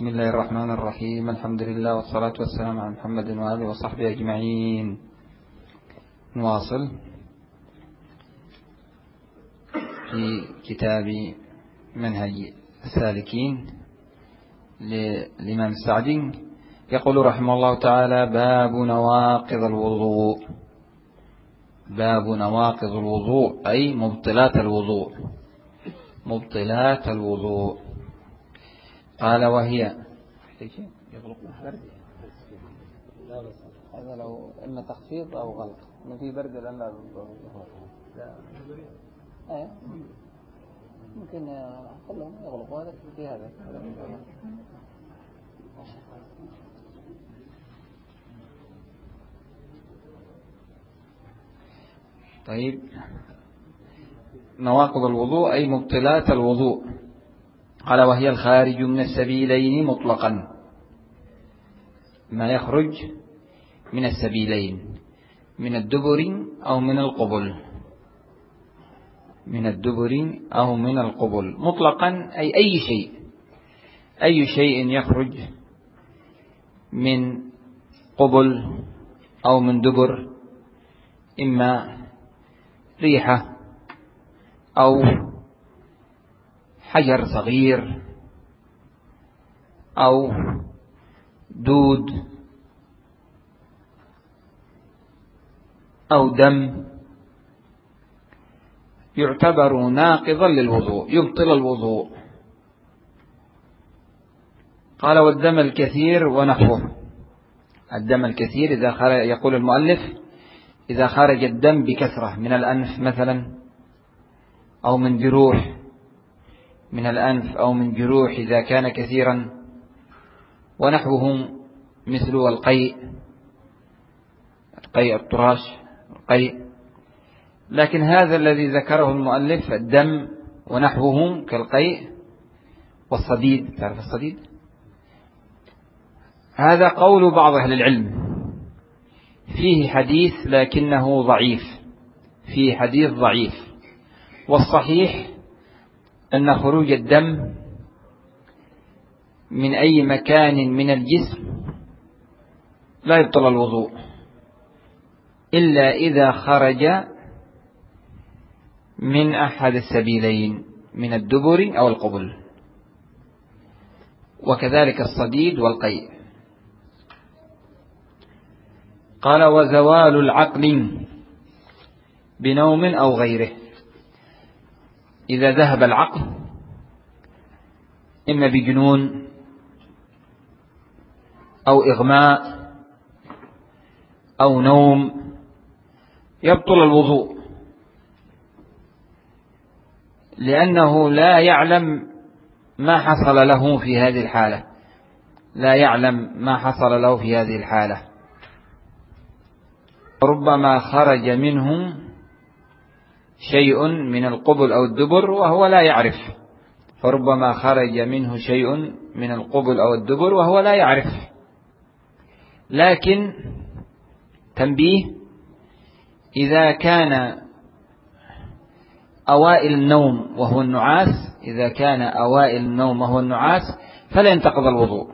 بسم الله الرحمن الرحيم. الحمد لله والصلاة والسلام على محمد وآله وصحبه أجمعين. نواصل. في كتاب منهج السالكين للإمام السعدي. يقول رحمه الله تعالى باب نواقض الوضوء. باب نواقض الوضوء أي مبطلات الوضوء. مبطلات الوضوء. قال وهي. هذا لو إما تخفيض أو غلق. ما في برد لأن لا. لا ممكن كلهم يغلقوا هذا في هذا. طيب. نواقض الوضوء أي مبطلات الوضوء. قال وهي الخارج من السبيلين مطلقا. ما يخرج من السبيلين من الدبر أو من القبل. من الدبر أو من القبل. مطلقا أي أي شيء أي شيء يخرج من قبل أو من دبر إما ريحة أو حجر صغير أو دود أو دم يعتبر ناقضا للوضوء يبطل الوضوء. قال والدم الكثير ونحوه. الدم الكثير إذا خرج يقول المؤلف إذا خرج الدم بكثرة من الأنف مثلا أو من جروح من الأنف أو من جروح إذا كان كثيرا ونحوهم مثل القيء القيء الطراش القيء. لكن هذا الذي ذكره المؤلف الدم ونحوه كالقيء والصديد. تعرف الصديد؟ هذا قول بعض أهل العلم. فيه حديث لكنه ضعيف. فيه حديث ضعيف. والصحيح أن خروج الدم من أي مكان من الجسم لا يبطل الوضوء إلا إذا خرج من أحد السبيلين من الدبر أو القبل. وكذلك الصديد والقيء. قال وزوال العقل بنوم أو غيره. إذا ذهب العقل إما بجنون أو إغماء أو نوم يبطل الوضوء. لأنه لا يعلم ما حصل له في هذه الحالة. لا يعلم ما حصل له في هذه الحالة. ربما خرج منه شيء من القبل أو الدبر وهو لا يعرف. فربما خرج منه شيء من القبل أو الدبر وهو لا يعرف. لكن تنبيه إذا كان أوائل النوم وهو النعاس إذا كان أوائل النوم وهو النعاس فلا ينتقض الوضوء.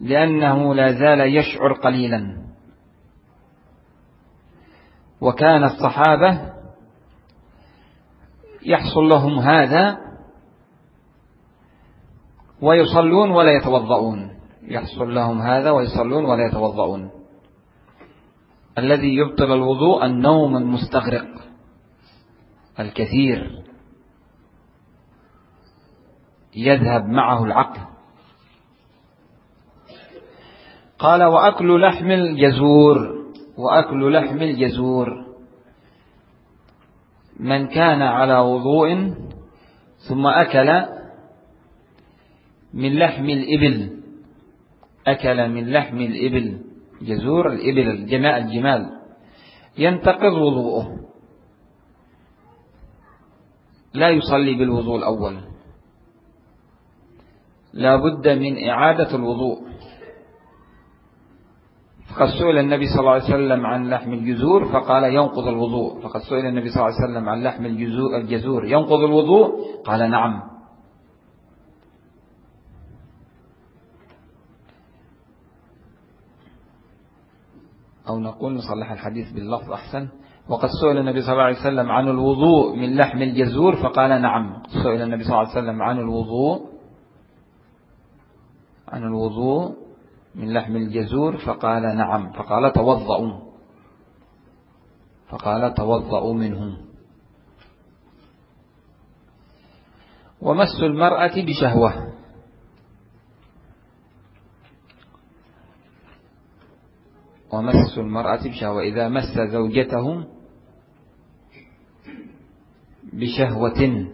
لأنه لا زال يشعر قليلا. وكان الصحابة يحصل لهم هذا ويصلون ولا يتوضؤون. يحصل لهم هذا ويصلون ولا يتوضؤون. الذي يبطل الوضوء النوم المستغرق الكثير. يذهب معه العقل. قال وأكل لحم الجزور. وأكل لحم الجزور. من كان على وضوء ثم أكل من لحم الإبل أكل من لحم الإبل جزور الإبل الجماء الجمال ينتقض وضوءه. لا يصلي بالوضوء الأول. لا بد من إعادة الوضوء. فقد سئل النبي صلى الله عليه وسلم عن لحم الجزور فقال ينقض الوضوء. فقد سئل النبي صلى الله عليه وسلم عن لحم الجزور. ينقض الوضوء؟ قال نعم. أو نقول نصلح الحديث باللفظ أحسن. وقد سئل النبي صلى الله عليه وسلم عن الوضوء من لحم الجزور فقال نعم. سئل النبي صلى الله عليه وسلم عن الوضوء. عن الوضوء. من لحم الجزور فقال نعم فقال توضأوا فقال توضأوا منه ومس المرأة بشهوة. ومس المرأة بشهوة. إذا مس زوجته بشهوة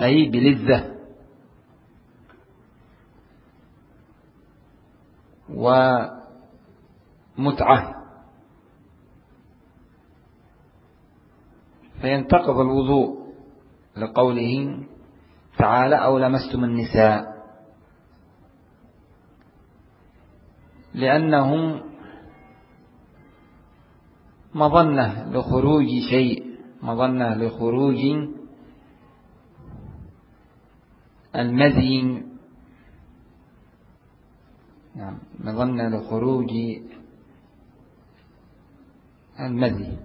أي بلذة. ومتعة. فينتقض الوضوء لقوله تعالى أو لمستم النساء. لأنه مظنة لخروج شيء مظنة لخروج المذي نعم. مظنة لخروج المذي.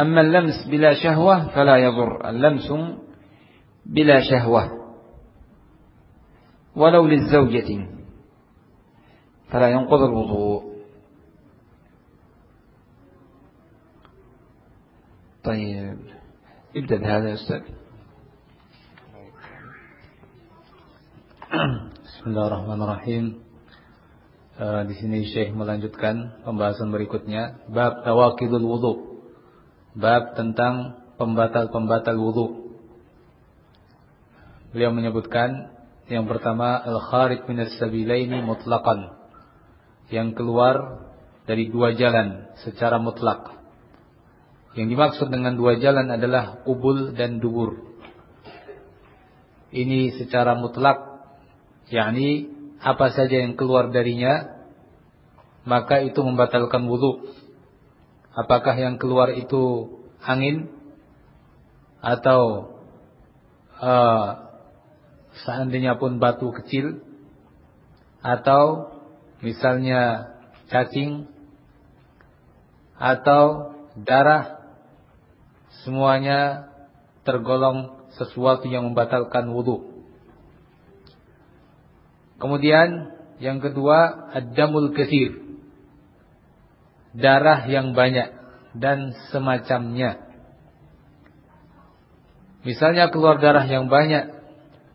أما اللمس بلا شهوة فلا يضر. اللمس بلا شهوة. ولو للزوجة فلا ينقض الوضوء. طيب. ابدأ بهذا يا أستاذ. Bismillahirrahmanirrahim. Uh, di sini Syekh melanjutkan pembahasan berikutnya bab tawakidul wudu. Bab tentang pembatal-pembatal wudu. Beliau menyebutkan yang pertama al-kharij min as-sabilaini mutlaqan yang keluar dari dua jalan secara mutlak. Yang dimaksud dengan dua jalan adalah kubul dan dubur. Ini secara mutlak, yakni apa saja yang keluar darinya, maka itu membatalkan wudhu. Apakah yang keluar itu angin atau uh, seandainya pun batu kecil atau misalnya cacing atau darah semuanya tergolong sesuatu yang membatalkan wudhu. Kemudian yang kedua ad-damul katsir. Darah yang banyak dan semacamnya. Misalnya keluar darah yang banyak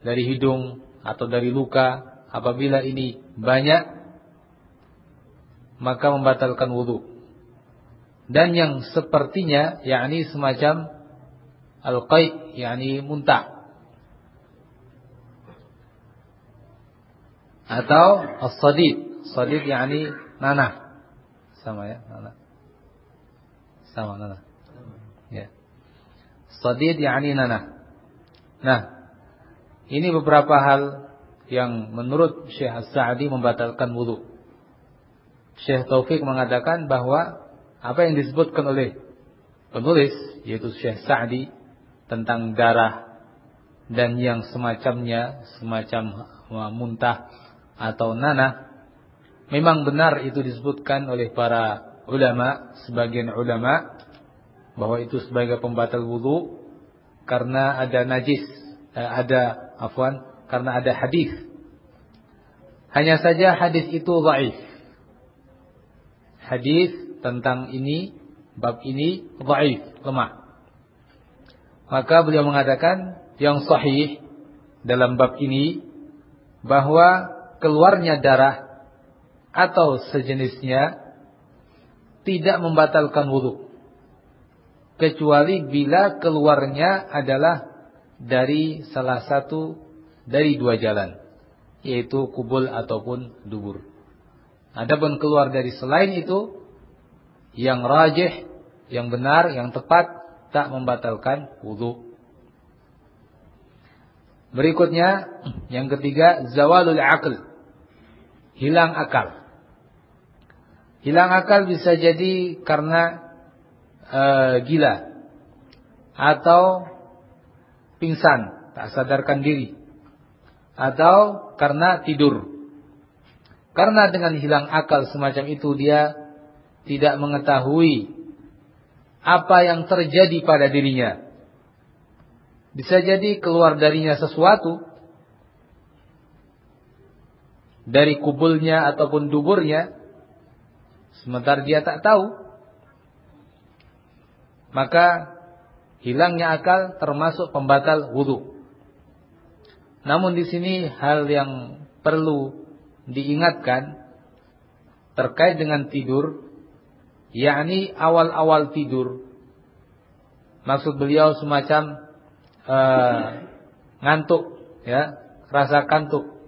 dari hidung atau dari luka, apabila ini banyak maka membatalkan wudhu. Dan yang sepertinya, yakni semacam al-qai, yakni muntah. Atau as-sadid. Sadid yakni nanah. Sama ya, nanah. Sama nanah. Ya. Sadid yakni nanah. Nah, ini beberapa hal yang menurut Syekh As-Sa'di membatalkan wudhu. Syekh Taufik mengatakan bahwa apa yang disebutkan oleh penulis yaitu Syekh Sa'di tentang darah dan yang semacamnya semacam muntah atau nanah memang benar itu disebutkan oleh para ulama sebagian ulama bahwa itu sebagai pembatal wudu karena ada najis eh, ada afwan karena ada hadis hanya saja hadis itu dhaif hadis tentang ini, bab ini dhaif, lemah. Maka beliau mengatakan yang sahih dalam bab ini bahwa keluarnya darah atau sejenisnya tidak membatalkan wudhu kecuali bila keluarnya adalah dari salah satu dari dua jalan yaitu kubul ataupun dubur. Adapun keluar dari selain itu yang rajih, yang benar, yang tepat tak membatalkan wudhu. Berikutnya yang ketiga zawalul akal. Hilang akal. Hilang akal bisa jadi karena uh, gila atau pingsan, tak sadarkan diri atau karena tidur Karena dengan hilang akal semacam itu dia tidak mengetahui apa yang terjadi pada dirinya. Bisa jadi keluar darinya sesuatu dari kubulnya ataupun duburnya sementara dia tak tahu. Maka hilangnya akal termasuk pembatal wudhu. Namun di sini hal yang perlu diingatkan terkait dengan tidur yakni awal-awal tidur. Maksud beliau semacam uh, ngantuk, ya, rasa kantuk.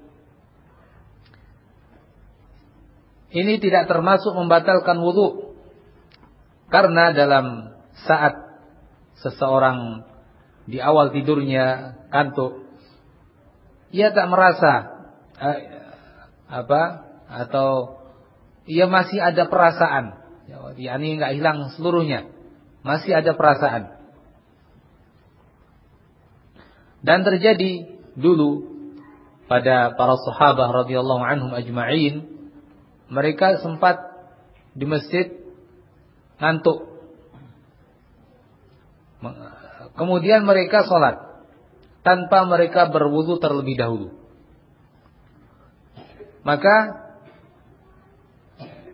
Ini tidak termasuk membatalkan wudhu. Karena dalam saat seseorang di awal tidurnya kantuk, ia tak merasa uh, apa atau ia masih ada perasaan Ya, ini nggak hilang seluruhnya. Masih ada perasaan. Dan terjadi dulu pada para sahabat radhiyallahu anhum ajma'in mereka sempat di masjid ngantuk. Kemudian mereka sholat tanpa mereka berwudu terlebih dahulu. Maka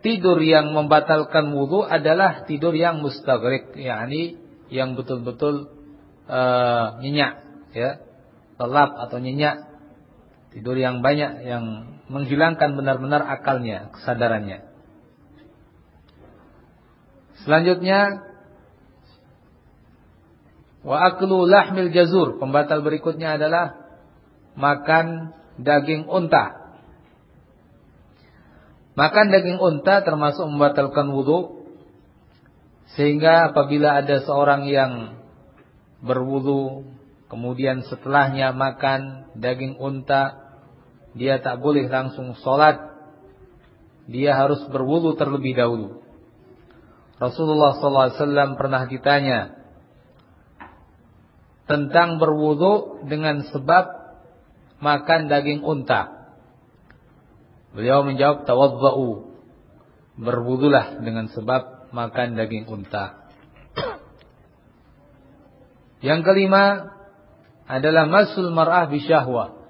tidur yang membatalkan wudhu adalah tidur yang mustagrik, yakni yang betul-betul uh, nyenyak, ya, telap atau nyenyak, tidur yang banyak yang menghilangkan benar-benar akalnya, kesadarannya. Selanjutnya wa aklu lahmil jazur, pembatal berikutnya adalah makan daging unta. Makan daging unta termasuk membatalkan wudhu. Sehingga apabila ada seorang yang berwudhu. Kemudian setelahnya makan daging unta. Dia tak boleh langsung sholat. Dia harus berwudhu terlebih dahulu. Rasulullah SAW pernah ditanya. Tentang berwudhu dengan sebab makan daging unta. Beliau menjawab tawadhu. Berwudulah dengan sebab makan daging unta. Yang kelima adalah masul mar'ah bisyahwah.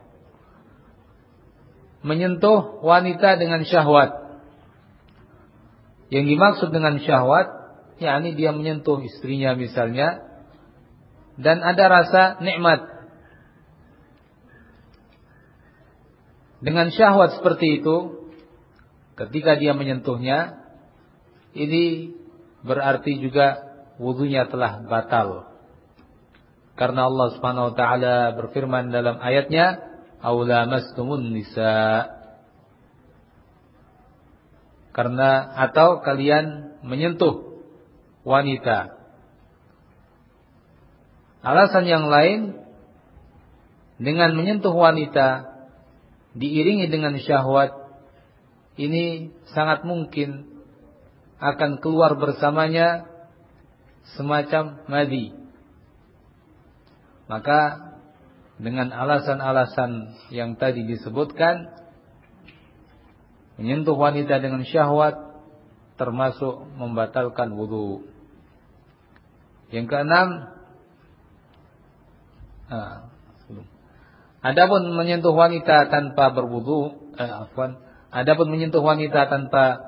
Menyentuh wanita dengan syahwat. Yang dimaksud dengan syahwat, yakni dia menyentuh istrinya misalnya dan ada rasa nikmat Dengan syahwat seperti itu, ketika dia menyentuhnya, ini berarti juga wudhunya telah batal. Karena Allah Subhanahu wa taala berfirman dalam ayatnya, "Aula mastumun nisa." Karena atau kalian menyentuh wanita. Alasan yang lain dengan menyentuh wanita diiringi dengan syahwat ini sangat mungkin akan keluar bersamanya semacam madi. Maka dengan alasan-alasan yang tadi disebutkan menyentuh wanita dengan syahwat termasuk membatalkan wudhu. Yang keenam, ah, Adapun menyentuh wanita tanpa berwudu, eh, afwan, adapun menyentuh wanita tanpa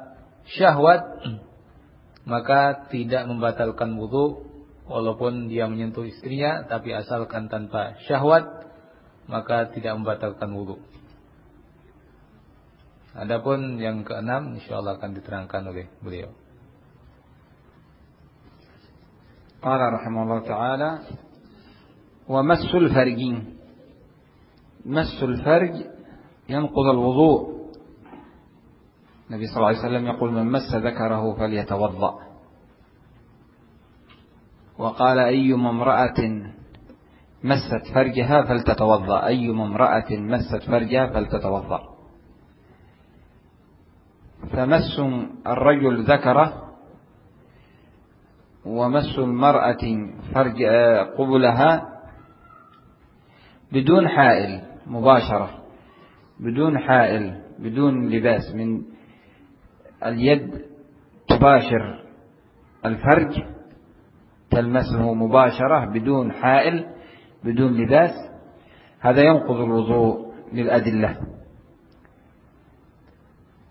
syahwat, maka tidak membatalkan wudu walaupun dia menyentuh istrinya tapi asalkan tanpa syahwat maka tidak membatalkan wudu. Adapun yang keenam insyaallah akan diterangkan oleh beliau. Qala rahimahullah taala wa massul farjin مس الفرج ينقض الوضوء النبي صلى الله عليه وسلم يقول من مس ذكره فليتوضأ وقال أيما امرأة مست فرجها فلتتوضأ. أيما امرأة مست فرجها فلتتوضأ. فمس الرجل ذكره ومس المرأة فرج قبلها بدون حائل مباشرة. بدون حائل بدون لباس. من اليد تباشر الفرج تلمسه مباشرة بدون حائل. بدون لباس هذا ينقض الوضوء للأدلة.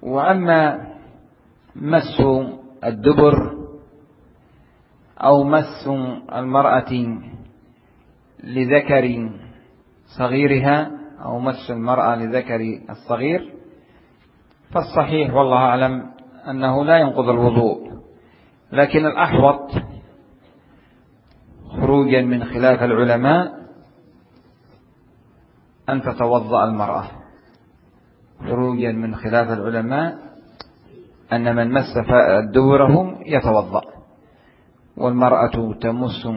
وأما مس الدبر أو مس المرأة لذكر صغيرها أو مس المرأة لذكر الصغير فالصحيح والله أعلم أنه لا ينقض الوضوء. لكن الأحوط خروجا من خلاف العلماء أن تتوضأ المرأة. خروجا من خلاف العلماء أن من مس دبرهم يتوضأ. والمرأة تمس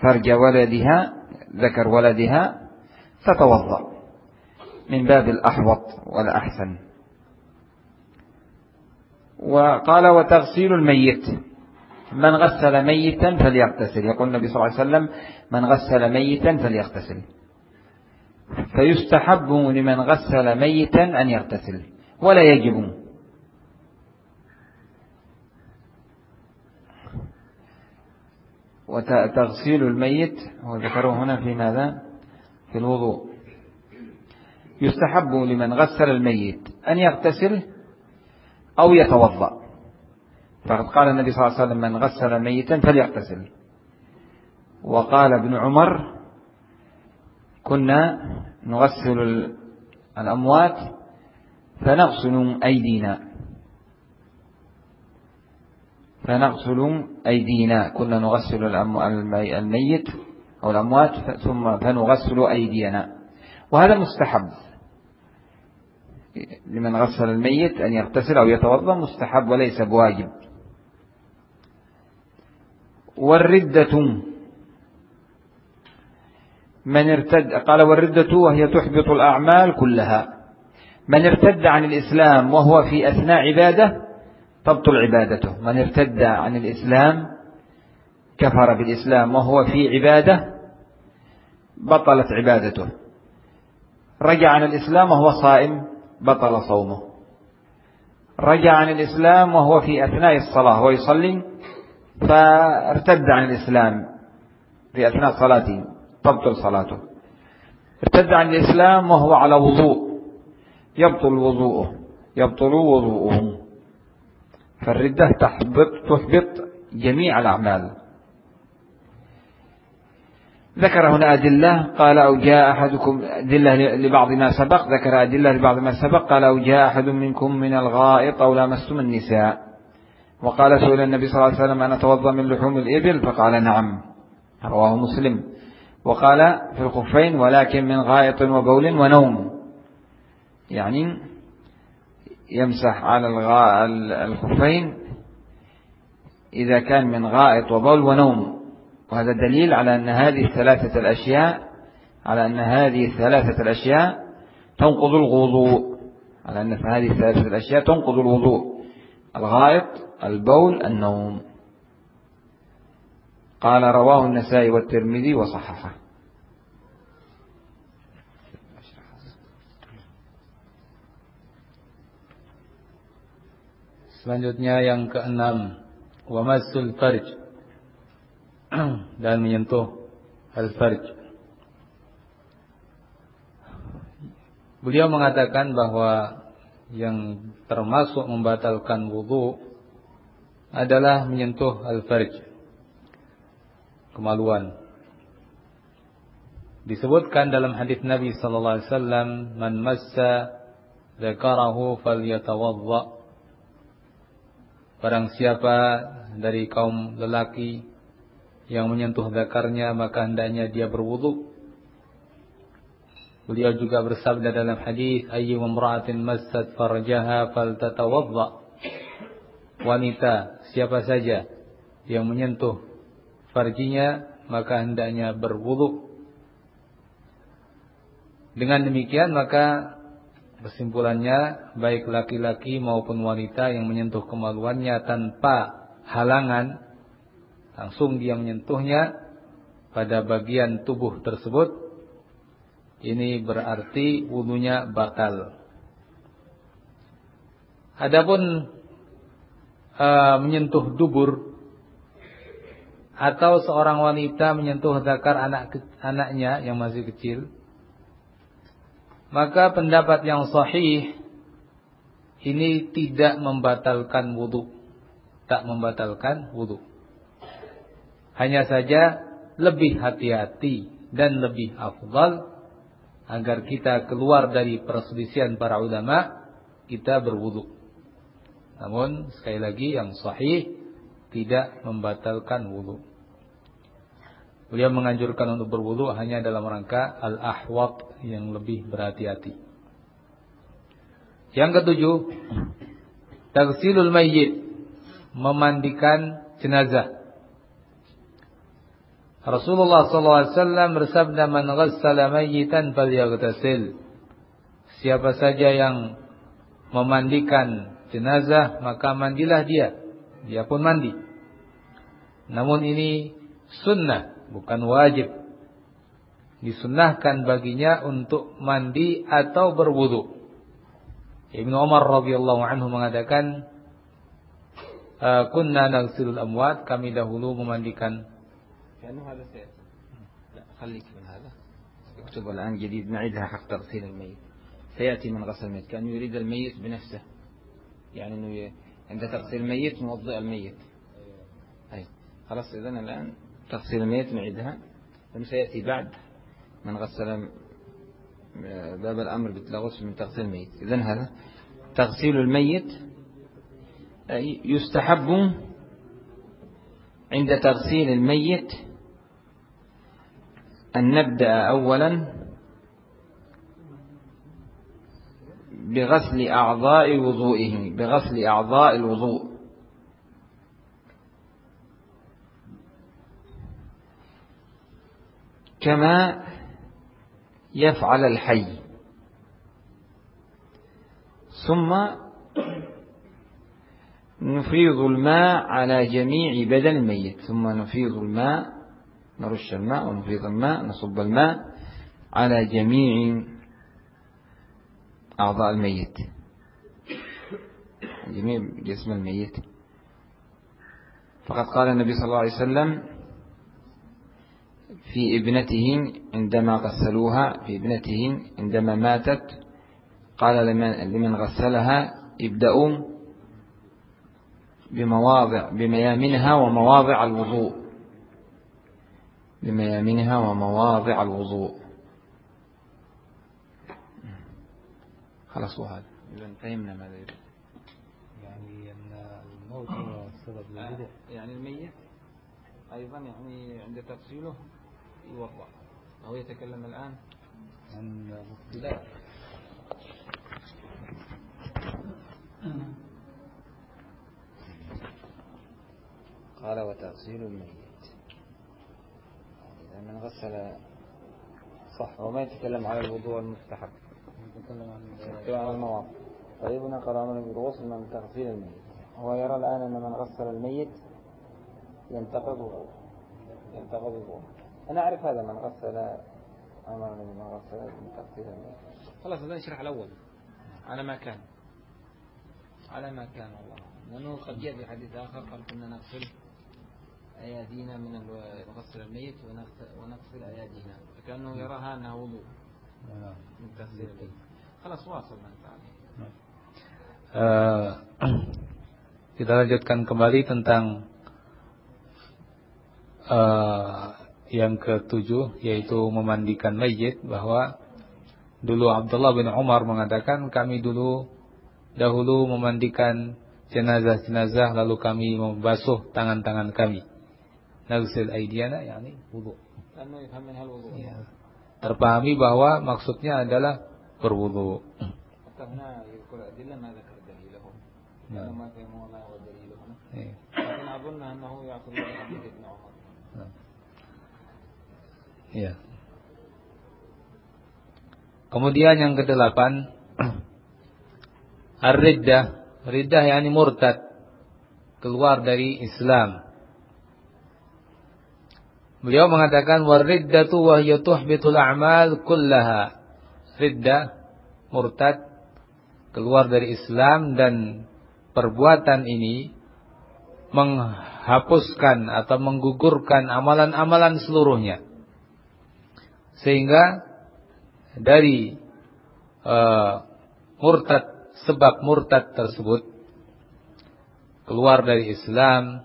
فرج ولدها ذكر ولدها تتوضأ. من باب الأحوط والأحسن. وقال وتغسيل الميت. من غسل ميتا فليغتسل. يقول النبي صلى الله عليه وسلم من غسل ميتا فليغتسل. فيستحب لمن غسل ميتا أن يغتسل ولا يجب. وتغسيل الميت هو ذكره هنا في ماذا؟ في الوضوء. يستحب لمن غسل الميت أن يغتسل أو يتوضأ. فقد قال النبي صلى الله عليه وسلم من غسل ميتا فليغتسل. وقال ابن عمر كنا نغسل الأموات فنغسل أيدينا. فنغسل أيدينا. كنا نغسل الميت أو الأموات ثم فنغسل أيدينا. وهذا مستحب. لمن غسل الميت أن يغتسل أو يتوضأ مستحب وليس بواجب. والردة من ارتد قال والردة وهي تحبط الأعمال كلها. من ارتد عن الإسلام وهو في أثناء عبادة تبطل عبادته. من ارتد عن الإسلام كفر بالإسلام وهو في عبادة بطلت عبادته. رجع عن الإسلام وهو صائم بطل صومه. رجع عن الإسلام وهو في أثناء الصلاة ويصلي فارتد عن الإسلام في أثناء صلاته. تبطل صلاته. ارتد عن الإسلام وهو على وضوء. يبطل وضوءه. يبطل وضوءه. فالردة تحبط تحبط جميع الأعمال. ذكر هنا أدلة قال أو جاء أحدكم أدلة لبعض ما سبق ذكر أدلة لبعض ما سبق قال أو جاء أحد منكم من الغائط أو لامستم النساء. وقال سئل النبي صلى الله عليه وسلم أن أتوضأ من لحوم الإبل؟ فقال نعم رواه مسلم. وقال في الخفين ولكن من غائط وبول ونوم. يعني يمسح على الخفين إذا كان من غائط وبول ونوم. وهذا دليل على أن هذه الثلاثة الأشياء على أن هذه الثلاثة الأشياء تنقض الوضوء على أن هذه الثلاثة الأشياء تنقض الوضوء الغائط البول النوم. قال رواه النسائي والترمذي وصححه Selanjutnya yang keenam, Wamasul farj dan menyentuh al-farj. Beliau mengatakan bahwa yang termasuk membatalkan wudhu adalah menyentuh al-farj. Kemaluan. Disebutkan dalam hadis Nabi sallallahu alaihi wasallam, "Man massa dzakarahu falyatawadda." Barang siapa dari kaum lelaki yang menyentuh zakarnya maka hendaknya dia berwudu. Beliau juga bersabda dalam hadis ayyu imra'atin massat farjaha faltatawadda. Wanita siapa saja yang menyentuh farjinya maka hendaknya berwudu. Dengan demikian maka Kesimpulannya, baik laki-laki maupun wanita yang menyentuh kemaluannya tanpa halangan, langsung dia menyentuhnya pada bagian tubuh tersebut, ini berarti wudhunya batal. Adapun uh, menyentuh dubur atau seorang wanita menyentuh zakar anak anaknya yang masih kecil, maka pendapat yang sahih ini tidak membatalkan wudhu, tak membatalkan wudhu. Hanya saja lebih hati-hati dan lebih afdal agar kita keluar dari perselisihan para ulama, kita berwudhu. Namun sekali lagi yang sahih tidak membatalkan wudhu. Beliau menganjurkan untuk berwudu hanya dalam rangka al-ahwat yang lebih berhati-hati. Yang ketujuh, tagsilul mayyit, memandikan jenazah. Rasulullah SAW bersabda man ghassala mayyitan falyaghtasil. Siapa saja yang memandikan jenazah maka mandilah dia. Dia pun mandi. Namun ini sunnah bukan wajib. Disunahkan baginya untuk mandi atau berwudu. Ibnu Umar radhiyallahu anhu mengatakan, "Kunna nagsilul amwat, kami dahulu memandikan." خليك من هذا اكتب الآن جديد نعيدها حق تغسيل الميت سيأتي من غسل الميت كان يريد الميت بنفسه يعني أنه عند تغسيل الميت نوضئ الميت أي خلاص إذن الآن تغسيل الميت نعيدها. لأنه سيأتي بعد من غسل باب الأمر بالغسل من تغسيل الميت. إذن هذا تغسيل الميت يستحب عند تغسيل الميت أن نبدأ أولا بغسل أعضاء وضوئه بغسل أعضاء الوضوء. كما يفعل الحي. ثم نفيض الماء على جميع بدن الميت. ثم نفيض الماء نرش الماء ونفيض الماء نصب الماء على جميع أعضاء الميت. جميع جسم الميت. فقد قال النبي صلى الله عليه وسلم في ابنته عندما غسلوها في ابنته عندما ماتت. قال لمن, لمن غسلها ابدأوا بمواضع بميامنها ومواضع الوضوء. بميامنها ومواضع الوضوء. خلاص وهذا. إذا فهمنا ماذا يريد. يعني أن الموت هو السبب يعني الميت أيضا يعني عند تغسيله يوضع أو يتكلم الآن عن لا قال وتغسيل الميت. إذا من غسل صح وما يتكلم على الوضوء المستحب. يتكلم عن المواقف. طيب نقل أمر بالغسل من تغسيل الميت. هو يرى الآن أن من غسل الميت ينتقض ينتقض الوضوء أنا أعرف هذا من غسل أمرني من غسل من تغسيل خلاص هذا نشرح الأول. على ما كان. على ما كان والله. لأنه قد جاء في حديث آخر قال كنا نغسل أيادينا من غسل الميت ونغسل أيادينا. فكأنه يراها أنها وضوء. نعم. من تغسيل الميت. خلاص واصل من kita lanjutkan kembali tentang uh, yang ketujuh yaitu memandikan mayit bahwa dulu Abdullah bin Umar mengatakan kami dulu dahulu memandikan jenazah-jenazah lalu kami membasuh tangan-tangan kami. Nagsil aidiyana yakni wudu. Ya. Terpahami bahwa maksudnya adalah berwudu. Ya. Kemudian yang kedelapan Ar-riddah. Riddah yakni murtad. Keluar dari Islam. Beliau mengatakan War-riddatu wahya tuhbitul a'mal kullaha. Riddah Murtad keluar dari Islam dan perbuatan ini menghapuskan atau menggugurkan amalan-amalan seluruhnya. Sehingga dari uh, murtad sebab murtad tersebut keluar dari Islam,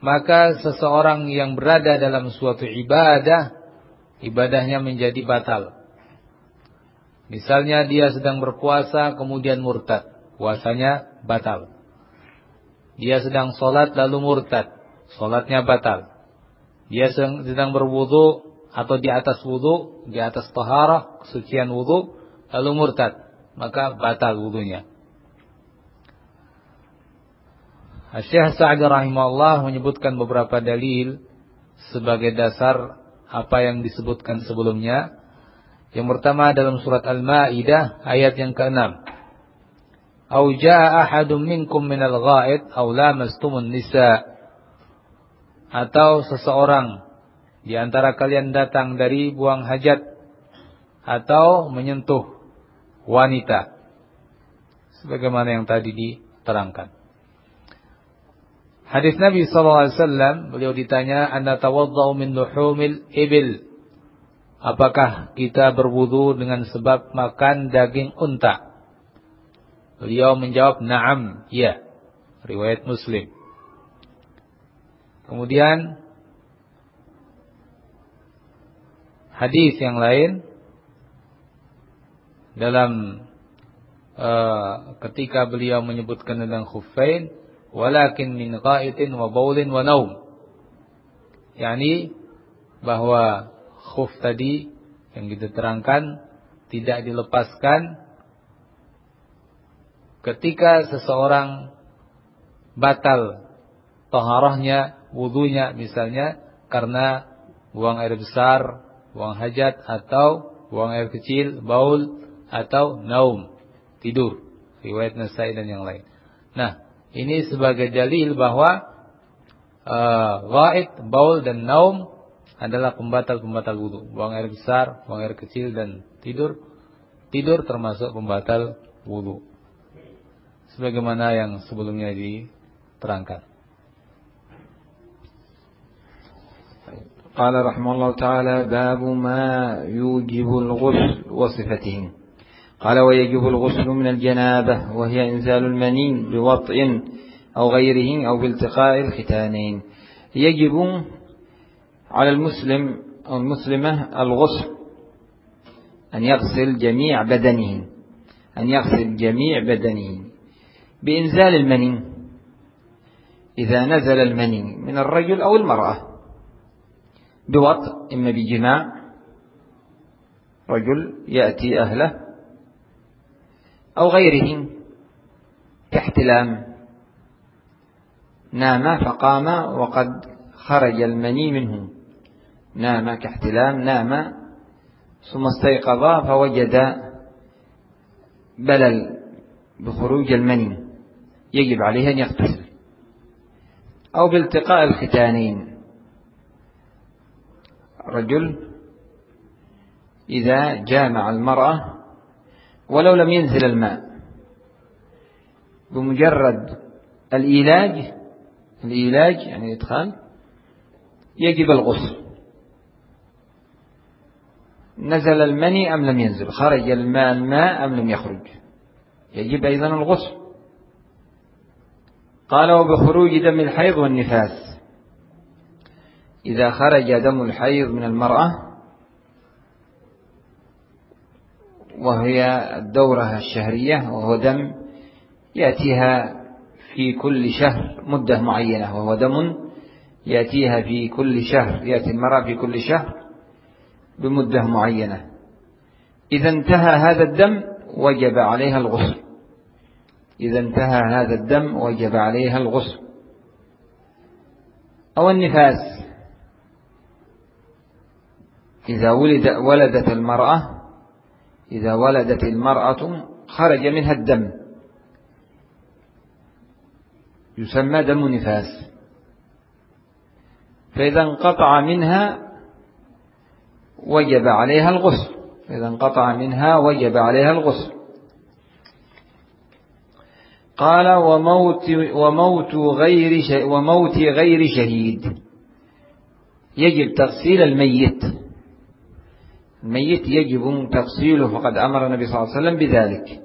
maka seseorang yang berada dalam suatu ibadah ibadahnya menjadi batal. Misalnya dia sedang berpuasa kemudian murtad, puasanya batal. Dia sedang sholat lalu murtad, sholatnya batal. Dia sedang berwudu atau di atas wudu, di atas taharah, kesucian wudu, lalu murtad, maka batal wudunya. Syekh Sa'di rahimahullah menyebutkan beberapa dalil sebagai dasar apa yang disebutkan sebelumnya. Yang pertama dalam surat Al-Maidah ayat yang ke-6. Au jaa ahadum minkum minal ghaid aw lamastumun nisa atau seseorang di antara kalian datang dari buang hajat atau menyentuh wanita sebagaimana yang tadi diterangkan. Hadis Nabi SAW, beliau ditanya, Anda tawaddau min luhumil ibil. Apakah kita berwudu dengan sebab makan daging unta? Beliau menjawab, Naam, ya. Riwayat Muslim. Kemudian, hadis yang lain, dalam uh, ketika beliau menyebutkan tentang khuffain, walakin min qa'itin wa baulin wa naum. Yani bahwa khuf tadi yang kita terangkan tidak dilepaskan ketika seseorang batal toharahnya, wudhunya misalnya karena buang air besar, buang hajat atau buang air kecil, baul atau naum, tidur. Riwayat Nasai dan yang lain. Nah, ini sebagai dalil bahwa uh, baul dan naum adalah pembatal-pembatal wudhu. Buang air besar, buang air kecil dan tidur. Tidur termasuk pembatal wudhu. Sebagaimana yang sebelumnya diterangkan. قال رحمه الله تعالى باب ما يوجب الغسل وصفتهم قال ويجب الغسل من الجنابة وهي إنزال المني بوطء أو غيره أو بالتقاء الختانين. يجب على المسلم أو المسلمة الغسل أن يغسل جميع بدنه أن يغسل جميع بدنه بإنزال المني إذا نزل المني من الرجل أو المرأة بوطء إما بجماع. رجل يأتي أهله أو غيره كاحتلام. نام فقام وقد خرج المني منه. نام كاحتلام نام ثم استيقظ فوجد بلل بخروج المني. يجب عليه أن يغتسل. أو بالتقاء الختانين. رجل إذا جامع المرأة ولو لم ينزل الماء بمجرد الإيلاج الإيلاج يعني إدخال يجب الغسل. نزل المني أم لم ينزل؟ خرج الماء الماء أم لم يخرج؟ يجب أيضا الغسل. قال وبخروج دم الحيض والنفاس. إذا خرج دم الحيض من المرأة وهي الدورة الشهرية وهو دم يأتيها في كل شهر مدة معينة وهو دم يأتيها في كل شهر يأتي المرأة في كل شهر بمدة معينة. إذا انتهى هذا الدم وجب عليها الغسل. إذا انتهى هذا الدم وجب عليها الغسل. أو النفاس. إذا ولد ولدت المرأة إذا ولدت المرأة خرج منها الدم. يسمى دم نفاس. فإذا انقطع منها وجب عليها الغسل. إذا انقطع منها وجب عليها الغسل. قال وموت وموت غير وموت غير شهيد. يجب تغسيل الميت. الميت يجب تغسيله فقد أمر النبي صلى الله عليه وسلم بذلك.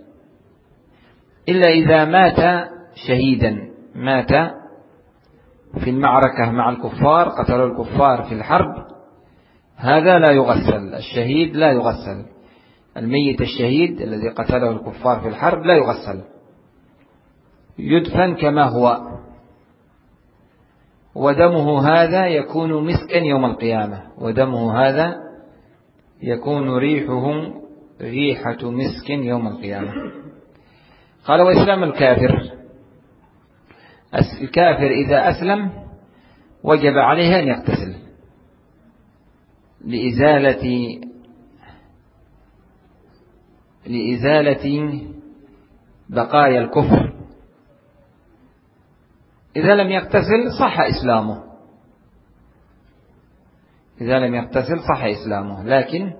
إلا إذا مات شهيدا مات في المعركة مع الكفار قتلوا الكفار في الحرب هذا لا يغسل الشهيد لا يغسل. الميت الشهيد الذي قتله الكفار في الحرب لا يغسل. يدفن كما هو. ودمه هذا يكون مسكا يوم القيامة. ودمه هذا يكون ريحه ريحة مسك يوم القيامة. قال وإسلام الكافر. الكافر إذا أسلم وجب عليه أن يغتسل. لإزالة لإزالة بقايا الكفر. إذا لم يغتسل صح إسلامه. إذا لم يغتسل صح إسلامه. لكن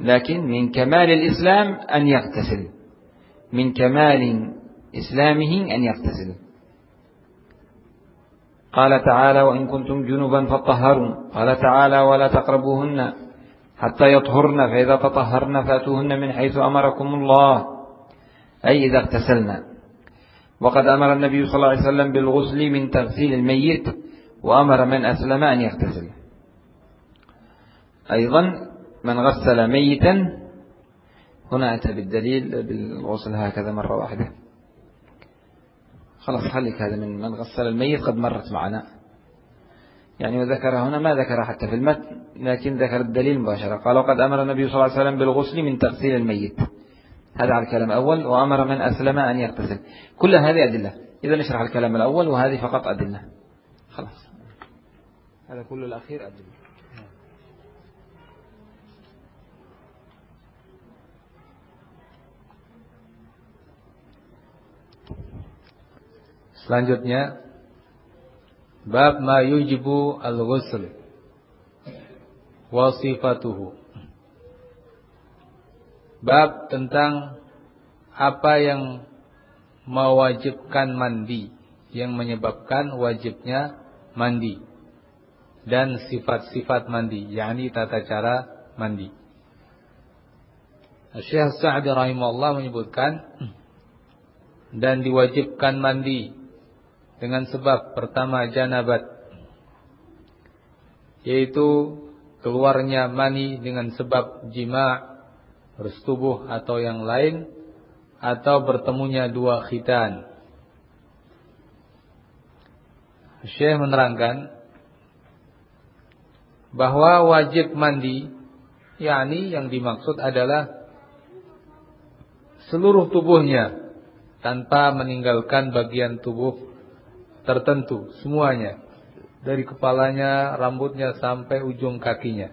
لكن من كمال الإسلام أن يغتسل. من كمال إسلامه أن يغتسل. قال تعالى وإن كنتم جنبا فطهروا قال تعالى ولا تقربوهن حتى يطهرن فإذا تطهرن فأتوهن من حيث أمركم الله. أي إذا اغتسلنا. وقد أمر النبي صلى الله عليه وسلم بالغسل من تغسيل الميت. وأمر من أسلم أن يغتسل. أيضا من غسل ميتا هنا أتى بالدليل بالغسل هكذا مرة واحدة. خلاص خليك هذا من من غسل الميت قد مرت معنا. يعني وذكر هنا ما ذكر حتى في المتن لكن ذكر الدليل مباشرة. قال وقد أمر النبي صلى الله عليه وسلم بالغسل من تغسيل الميت. هذا على الكلام الأول وأمر من أسلم أن يغتسل. كل هذه أدلة. إذا نشرح الكلام الأول وهذه فقط أدلة. خلاص. هذا كل الأخير أدلة Selanjutnya bab ma yujibu al-ghusl wa sifatuhu. Bab tentang apa yang mewajibkan mandi, yang menyebabkan wajibnya mandi dan sifat-sifat mandi, yakni tata cara mandi. Syekh Sa'di rahimahullah menyebutkan dan diwajibkan mandi dengan sebab pertama janabat yaitu keluarnya mani dengan sebab jima bersetubuh atau yang lain atau bertemunya dua khitan. Syekh menerangkan bahwa wajib mandi yakni yang dimaksud adalah seluruh tubuhnya tanpa meninggalkan bagian tubuh tertentu semuanya dari kepalanya, rambutnya sampai ujung kakinya.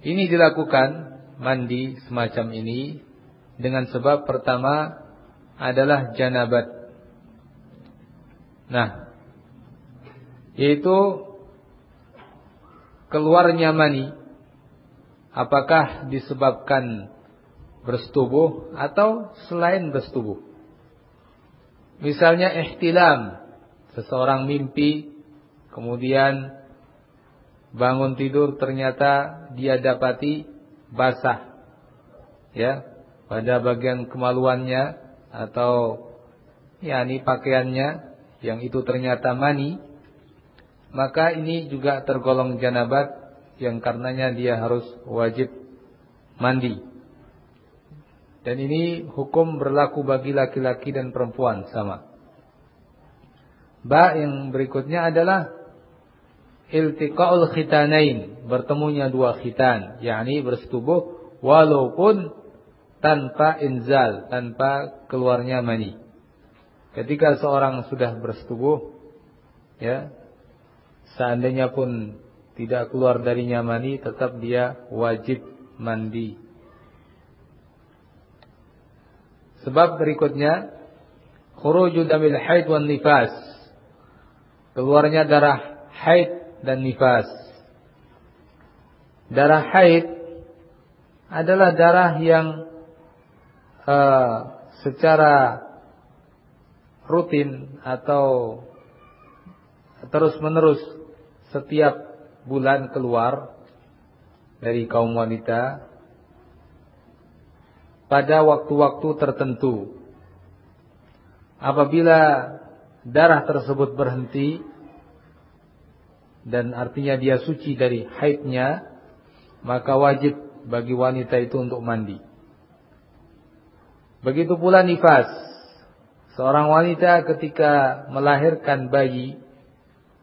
Ini dilakukan mandi semacam ini dengan sebab pertama adalah janabat. Nah, yaitu keluarnya mani apakah disebabkan bersetubuh atau selain bersetubuh. Misalnya ihtilam, seseorang mimpi, kemudian bangun tidur ternyata dia dapati basah. Ya, pada bagian kemaluannya atau yakni pakaiannya yang itu ternyata mani, maka ini juga tergolong janabat yang karenanya dia harus wajib mandi. Dan ini hukum berlaku bagi laki-laki dan perempuan sama. Ba yang berikutnya adalah iltiqaul khitanain, bertemunya dua khitan, yakni bersetubuh walaupun tanpa inzal, tanpa keluarnya mani. Ketika seorang sudah bersetubuh, ya, seandainya pun tidak keluar darinya mani, tetap dia wajib mandi. Sebab berikutnya khuruju damil haid wan nifas. Keluarnya darah haid dan nifas. Darah haid adalah darah yang uh, secara rutin atau terus-menerus setiap bulan keluar dari kaum wanita pada waktu-waktu tertentu. Apabila darah tersebut berhenti dan artinya dia suci dari haidnya, maka wajib bagi wanita itu untuk mandi. Begitu pula nifas. Seorang wanita ketika melahirkan bayi,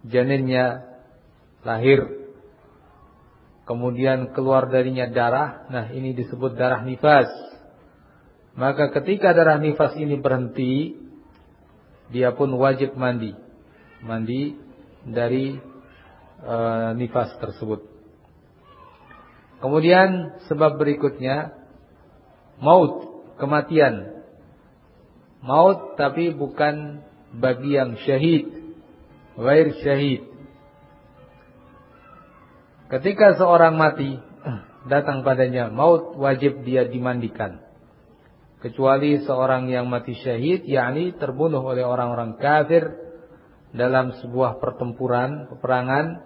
janinnya lahir, kemudian keluar darinya darah, nah ini disebut darah nifas. Maka ketika darah nifas ini berhenti, dia pun wajib mandi. Mandi dari e, nifas tersebut. Kemudian sebab berikutnya, maut, kematian. Maut tapi bukan bagi yang syahid. Wair syahid. Ketika seorang mati, datang padanya maut wajib dia dimandikan. Kecuali seorang yang mati syahid, yakni terbunuh oleh orang-orang kafir dalam sebuah pertempuran, peperangan,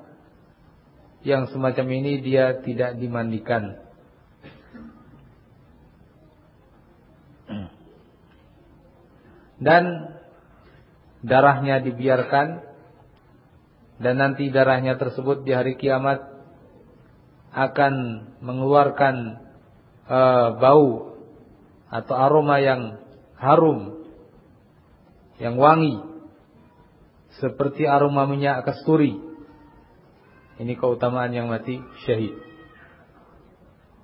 yang semacam ini dia tidak dimandikan. dan darahnya dibiarkan dan nanti darahnya tersebut di hari kiamat akan mengeluarkan uh, bau atau aroma yang harum yang wangi seperti aroma minyak kasturi ini keutamaan yang mati syahid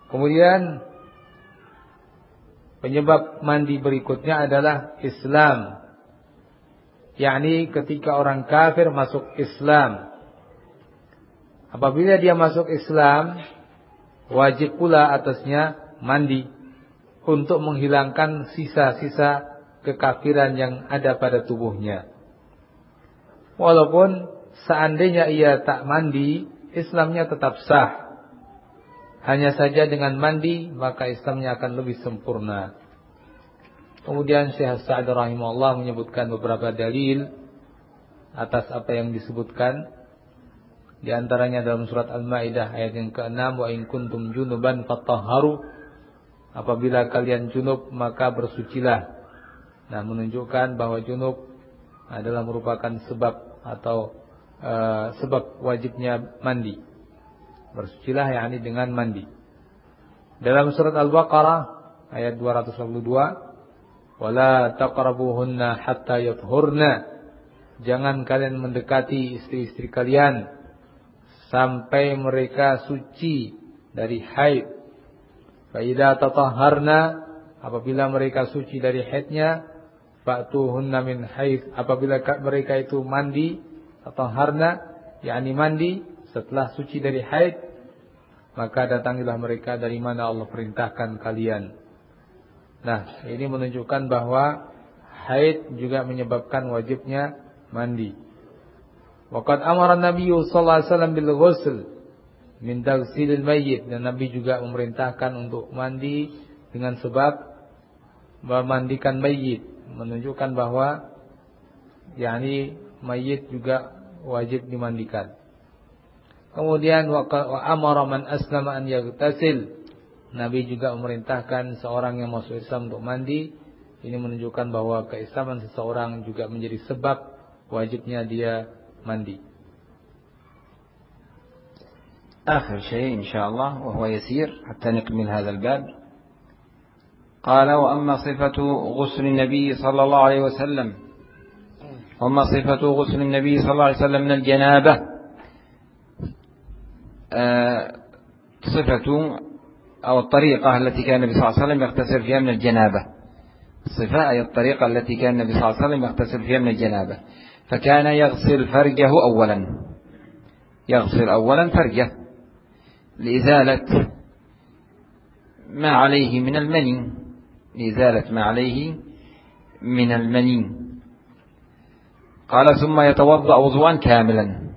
kemudian Penyebab mandi berikutnya adalah Islam. yakni ketika orang kafir masuk Islam. Apabila dia masuk Islam, wajib pula atasnya mandi untuk menghilangkan sisa-sisa kekafiran yang ada pada tubuhnya. Walaupun seandainya ia tak mandi, Islamnya tetap sah. Hanya saja dengan mandi maka Islamnya akan lebih sempurna. Kemudian Syekh Sa'ad rahimahullah menyebutkan beberapa dalil atas apa yang disebutkan di antaranya dalam surat Al-Maidah ayat yang ke-6 wa in kuntum junuban fatahharu apabila kalian junub maka bersucilah. Nah, menunjukkan bahwa junub adalah merupakan sebab atau uh, sebab wajibnya mandi. Bersucilah yakni dengan mandi. Dalam surat Al-Baqarah ayat 222, "Wala taqrabuhunna hatta yathurna." Jangan kalian mendekati istri-istri kalian sampai mereka suci dari haid. Fa idza tatahharna apabila mereka suci dari haidnya, fa'tuhunna min haid. Apabila mereka itu mandi atau harna, yakni mandi setelah suci dari haid, maka datangilah mereka dari mana Allah perintahkan kalian. Nah, ini menunjukkan bahwa haid juga menyebabkan wajibnya mandi. Waqad amara Nabi sallallahu alaihi wasallam bil ghusl min taghsilil mayyit dan Nabi juga memerintahkan untuk mandi dengan sebab memandikan mayit menunjukkan bahwa yakni mayit juga wajib dimandikan. Kemudian wa amara man aslama an yaghtasil. Nabi juga memerintahkan seorang yang masuk Islam untuk mandi. Ini menunjukkan bahwa keislaman seseorang juga menjadi sebab wajibnya dia mandi. آخر شيء إن شاء الله وهو يسير حتى نكمل هذا الباب. قال وأما صفة غسل النبي صلى الله عليه وسلم وأما صفة غسل النبي صلى الله عليه وسلم من الجنابة آه، صفة أو الطريقة التي كان النبي صلى الله عليه وسلم يغتسل فيها من الجنابة. الصفة أي الطريقة التي كان النبي صلى الله عليه وسلم يغتسل فيها من الجنابة. فكان يغسل فرجه أولا. يغسل أولا فرجه. لإزالة ما عليه من المني. لإزالة ما عليه من المني. قال ثم يتوضأ وضوءا كاملا.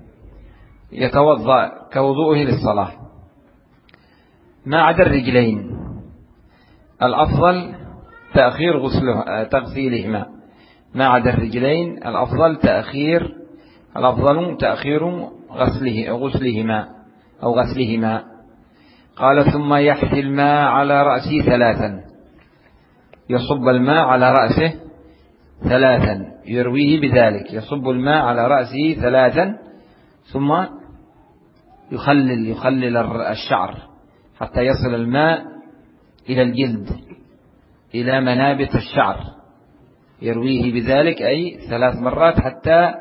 يتوضأ كوضوءه للصلاة. ما عدا الرجلين. الأفضل تأخير غسله تغسيلهما. ما عدا الرجلين الأفضل تأخير الأفضل تأخير غسله غسلهما أو غسلهما. قال ثم يحثي الماء على رأسه ثلاثا. يصب الماء على رأسه ثلاثا. يرويه بذلك. يصب الماء على رأسه ثلاثا ثم يخلل يخلل الشعر حتى يصل الماء إلى الجلد إلى منابت الشعر. يرويه بذلك أي ثلاث مرات حتى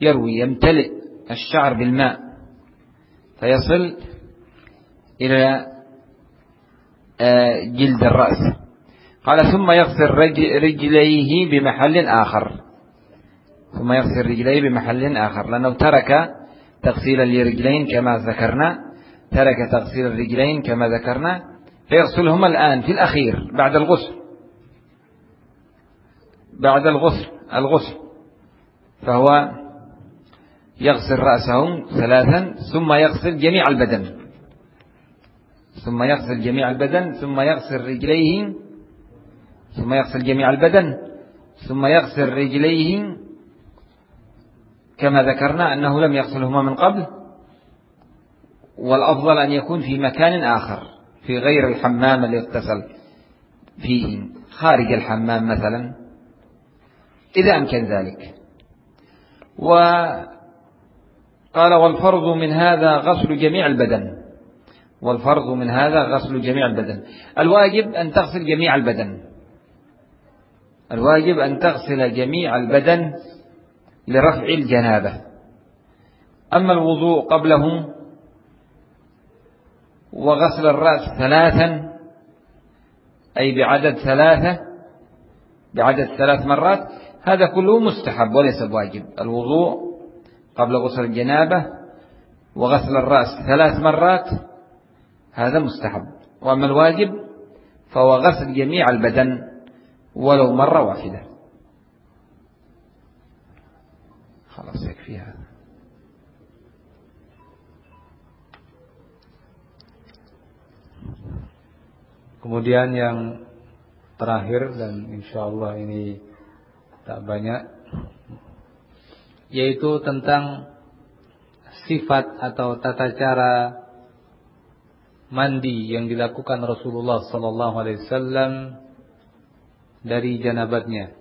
يروي يمتلئ الشعر بالماء. فيصل إلى آه، جلد الرأس. قال ثم يغسل رجليه بمحل آخر. ثم يغسل رجليه بمحل آخر لأنه ترك تغسيل الرجلين كما ذكرنا ترك تغسيل الرجلين كما ذكرنا فيغسلهما الآن في الأخير بعد الغسل. بعد الغسل الغسل. فهو يغسل رأسه ثلاثا ثم يغسل جميع البدن. ثم يغسل جميع البدن ثم يغسل رجليه ثم يغسل جميع البدن ثم يغسل رجليه. كما ذكرنا أنه لم يغسلهما من قبل. والأفضل أن يكون في مكان آخر في غير الحمام اللي اغتسل فيه. خارج الحمام مثلا. إذا أمكن ذلك. وقال والفرض من هذا غسل جميع البدن. والفرض من هذا غسل جميع البدن. الواجب أن تغسل جميع البدن. الواجب أن تغسل جميع البدن لرفع الجنابة. أما الوضوء قبله وغسل الرأس ثلاثا أي بعدد ثلاثة بعدد ثلاث مرات هذا كله مستحب وليس بواجب. الوضوء قبل غسل الجنابة وغسل الرأس ثلاث مرات هذا مستحب. وأما الواجب فهو غسل جميع البدن ولو مرة واحدة. خلاص يكفي هذا. Kemudian yang terakhir dan insya Allah ini tak banyak yaitu tentang sifat atau tata cara mandi yang dilakukan Rasulullah sallallahu alaihi wasallam dari janabatnya.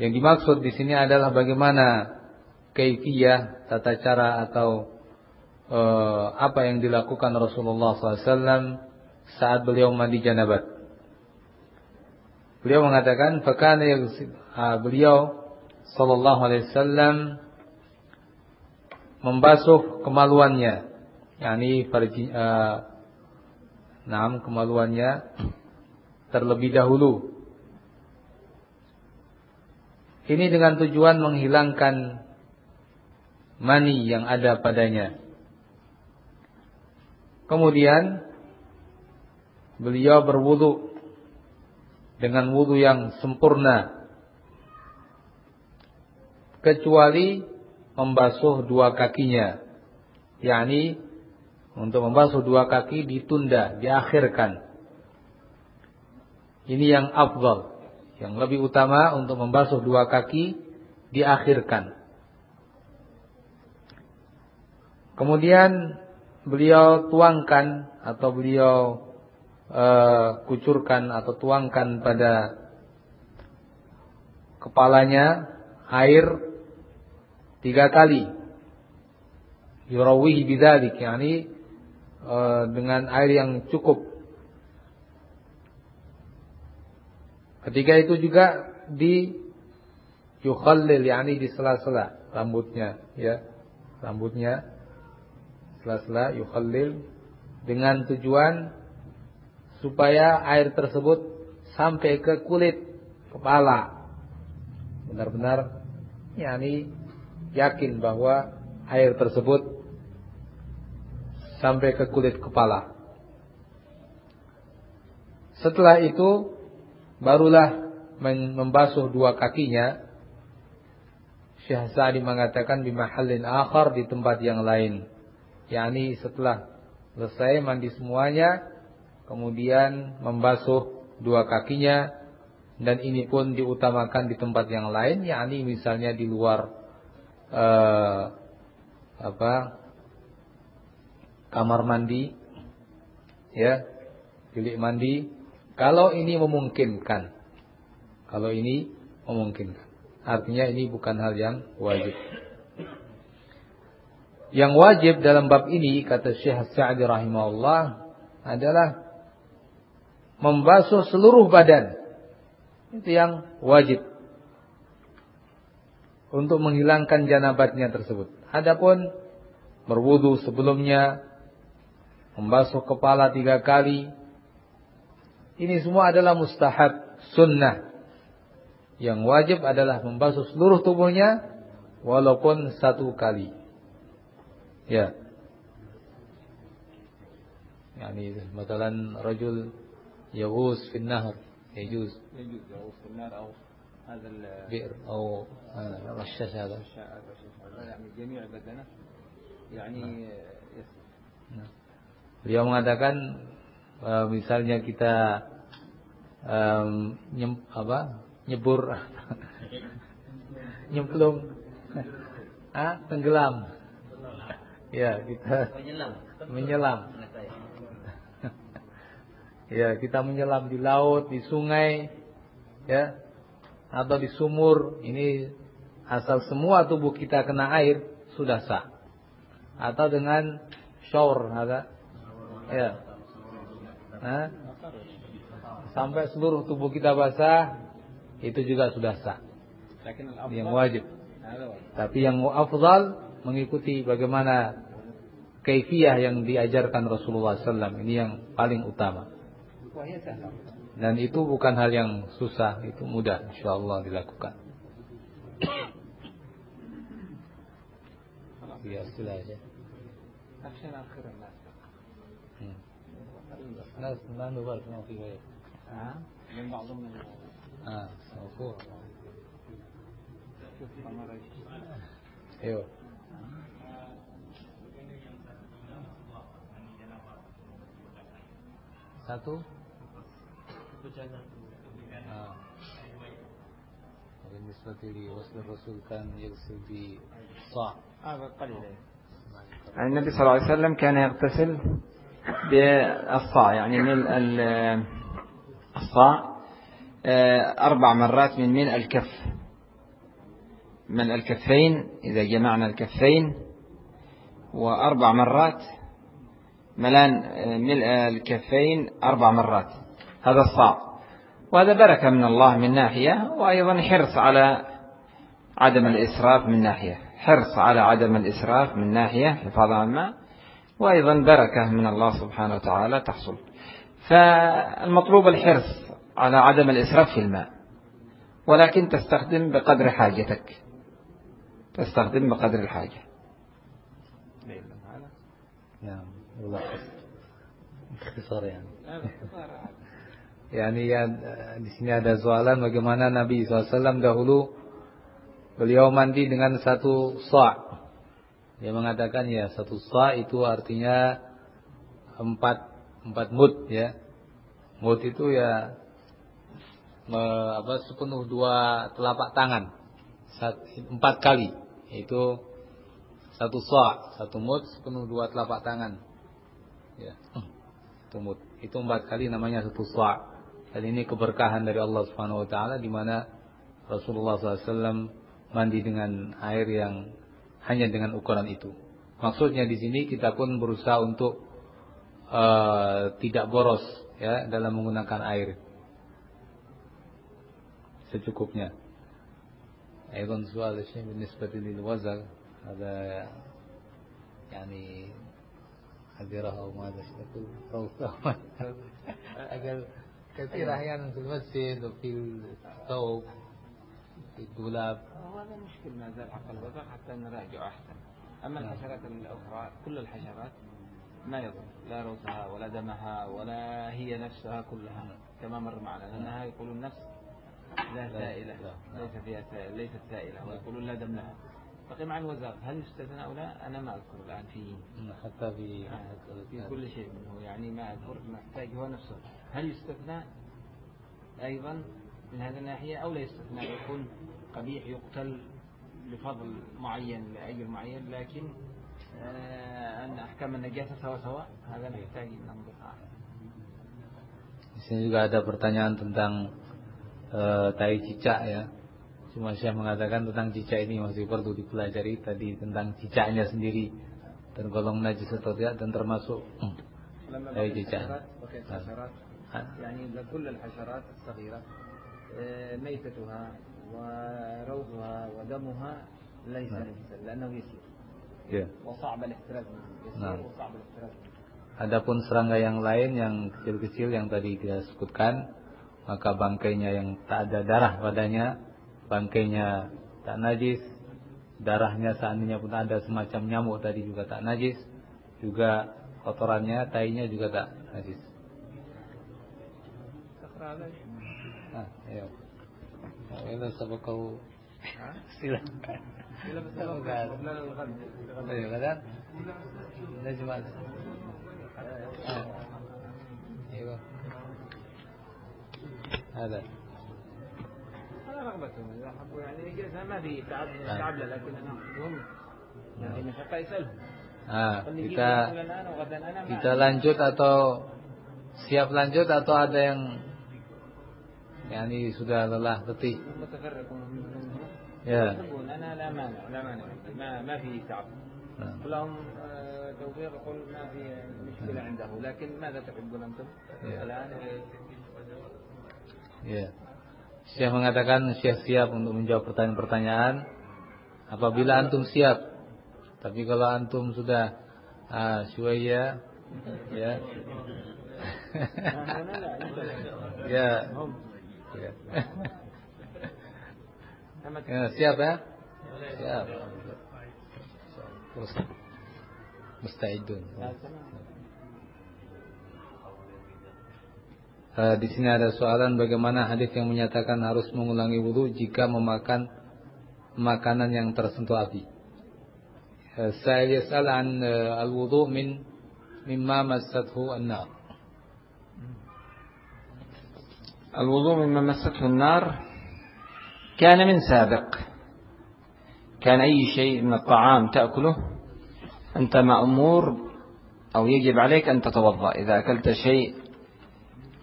Yang dimaksud di sini adalah bagaimana kaifiyah tata cara atau uh, apa yang dilakukan Rasulullah SAW saat beliau mandi janabat. Beliau mengatakan, "Fakana uh, beliau sallallahu alaihi wasallam membasuh kemaluannya, yakni farji uh, nam kemaluannya terlebih dahulu. Ini dengan tujuan menghilangkan mani yang ada padanya. Kemudian beliau berwudu dengan wudu yang sempurna. Kecuali membasuh dua kakinya. Yakni untuk membasuh dua kaki ditunda diakhirkan. Ini yang afdal. Yang lebih utama untuk membasuh dua kaki diakhirkan. Kemudian beliau tuangkan atau beliau uh, kucurkan atau tuangkan pada kepalanya air tiga kali. Yurawihi bidzalik, yakni uh, dengan air yang cukup. Ketika itu juga di yukhallil, yakni di sela-sela rambutnya, ya. Rambutnya sela-sela yukhallil dengan tujuan supaya air tersebut sampai ke kulit kepala. Benar-benar yakni yakin bahwa air tersebut sampai ke kulit kepala. Setelah itu barulah membasuh dua kakinya. Syekh Sa'di mengatakan di mahallin akhar di tempat yang lain yakni setelah selesai mandi semuanya kemudian membasuh dua kakinya dan ini pun diutamakan di tempat yang lain yakni misalnya di luar eh, apa kamar mandi ya bilik mandi. Kalau ini memungkinkan kalau ini memungkinkan. Artinya ini bukan hal yang wajib. Yang wajib dalam bab ini kata Syekh Sa'di rahimahullah adalah membasuh seluruh badan. Itu yang wajib. Untuk menghilangkan janabatnya tersebut. Adapun berwudu sebelumnya, membasuh kepala tiga kali, ini semua adalah mustahab, sunnah. Yang wajib adalah membasuh seluruh tubuhnya, walaupun satu kali. Ya. Yani, misalnya rajul يغوص في النهر يجوز يجوز يغوص في النهر أو هذا البئر أو رشاش هذا يعني جميع بدنه يعني nah. Beliau mengatakan uh, misalnya kita um, nyem, apa nyebur nyemplung ah tenggelam ya kita menyelam menyelam ya kita menyelam di laut, di sungai, ya, atau di sumur, ini asal semua tubuh kita kena air sudah sah. Atau dengan shower, ada, ya, nah, sampai seluruh tubuh kita basah, itu juga sudah sah. Yang wajib. Tapi yang afdal mengikuti bagaimana kaifiyah yang diajarkan Rasulullah SAW. Ini yang paling utama. Dan itu bukan hal yang susah, itu mudah insyaallah dilakukan. Ya, sudah aja. عشان آخر الناس الناس ما نبالغ ما في غير من بعضهم اه موضوع ايوه satu آه. بالنسبة لغسل الرسول كان يغسل بصاع هذا قليل. يعني النبي صلى الله عليه وسلم كان يغتسل بالصاع يعني من الصاع آه، أربع مرات من ملء الكف. من الكفين إذا جمعنا الكفين وأربع مرات ملان آه، ملء الكفين أربع مرات. هذا الصعب. وهذا بركة من الله من ناحية وأيضا حرص على عدم الإسراف من ناحية. حرص على عدم الإسراف من ناحية حفاظ على الماء وأيضا بركة من الله سبحانه وتعالى تحصل. فالمطلوب الحرص على عدم الإسراف في الماء. ولكن تستخدم بقدر حاجتك. تستخدم بقدر الحاجة. نعم اختصار يعني. Yakni ya di sini ada soalan bagaimana Nabi SAW dahulu beliau mandi dengan satu sa' dia mengatakan ya satu sa' itu artinya empat empat mud ya. Mud itu ya me, apa sepenuh dua telapak tangan. Empat kali. Itu satu sa' satu mud sepenuh dua telapak tangan. Ya itu mud itu empat kali namanya satu sa' Dan ini keberkahan dari Allah Subhanahu wa taala di mana Rasulullah SAW mandi dengan air yang hanya dengan ukuran itu. Maksudnya di sini kita pun berusaha untuk uh, tidak boros ya dalam menggunakan air secukupnya. أيضا سؤال الشيء بالنسبة للوزن هذا يعني حذرها أو ماذا تقول أقل كثير أحيانا في المسجد وفي الثوب في الدولاب. هذا مشكل ما زال حق الوزن حتى نراجع أحسن. أما نعم. الحشرات الأخرى كل الحشرات ما يضر. لا روثها ولا دمها ولا هي نفسها كلها. كما مر معنا. لأنها يقولون نفس لا سائلة. ليس فيها سائل ليست سائلة. ويقولون لا دم لها. بقي مع الوزارة. هل يستثنى أو لا أنا ما أذكر الآن في حتى في في كل شيء منه. يعني ما أذكر محتاج هو نفسه. هل يستثنى أيضا من هذه الناحية أو لا يستثنى؟ يكون قبيح يقتل لفضل معين لأجل معين لكن آه، أن أحكام النجاسة سوا سوا. هذا نحتاج ننظر Di sini juga ada pertanyaan tentang uh, tai cicak ya. Cuma saya mengatakan tentang cicak ini masih perlu dipelajari tadi tentang cicaknya sendiri tergolong najis atau tidak dan termasuk tai cicak. يعني كل الحشرات الصغيرة ميتتها وروثها ودمها ليس نجسا لأنه يسير Ya. Nah. Adapun serangga yang lain yang kecil-kecil yang tadi kita sebutkan, maka bangkainya yang tak ada darah padanya, bangkainya tak najis, darahnya seandainya pun ada semacam nyamuk tadi juga tak najis, juga kotorannya, tainya juga tak najis. Ah, ayo. Ini kau silakan. ايوه غدا نجم ايوه هذا هذا رغبتهم اذا حبوا يعني ما في تعب تعب لكن هم يعني مشقه يسالهم Ah, kita kita lanjut atau siap lanjut atau ada yang yani sudah lelah letih. Ya. أنا لا مانع لا مانع ما ما في تعب لهم توفيق يقول ما في مشكلة عنده لكن ماذا تحبون أنتم الآن Ya. Syekh mengatakan Syekh siap untuk menjawab pertanyaan-pertanyaan apabila antum siap. Tapi kalau antum sudah ya. ya. ya. ya siap ya siap terus musta'idun Uh, di sini ada soalan bagaimana hadis yang menyatakan harus mengulangi wudhu jika memakan makanan yang tersentuh api. Uh, saya yas'al an uh, al-wudhu min mimma massathu an-nar. Al-wudhu mimma massathu an-nar كان من سابق كان أي شيء من الطعام تأكله أنت مأمور أو يجب عليك أن تتوضأ إذا أكلت شيء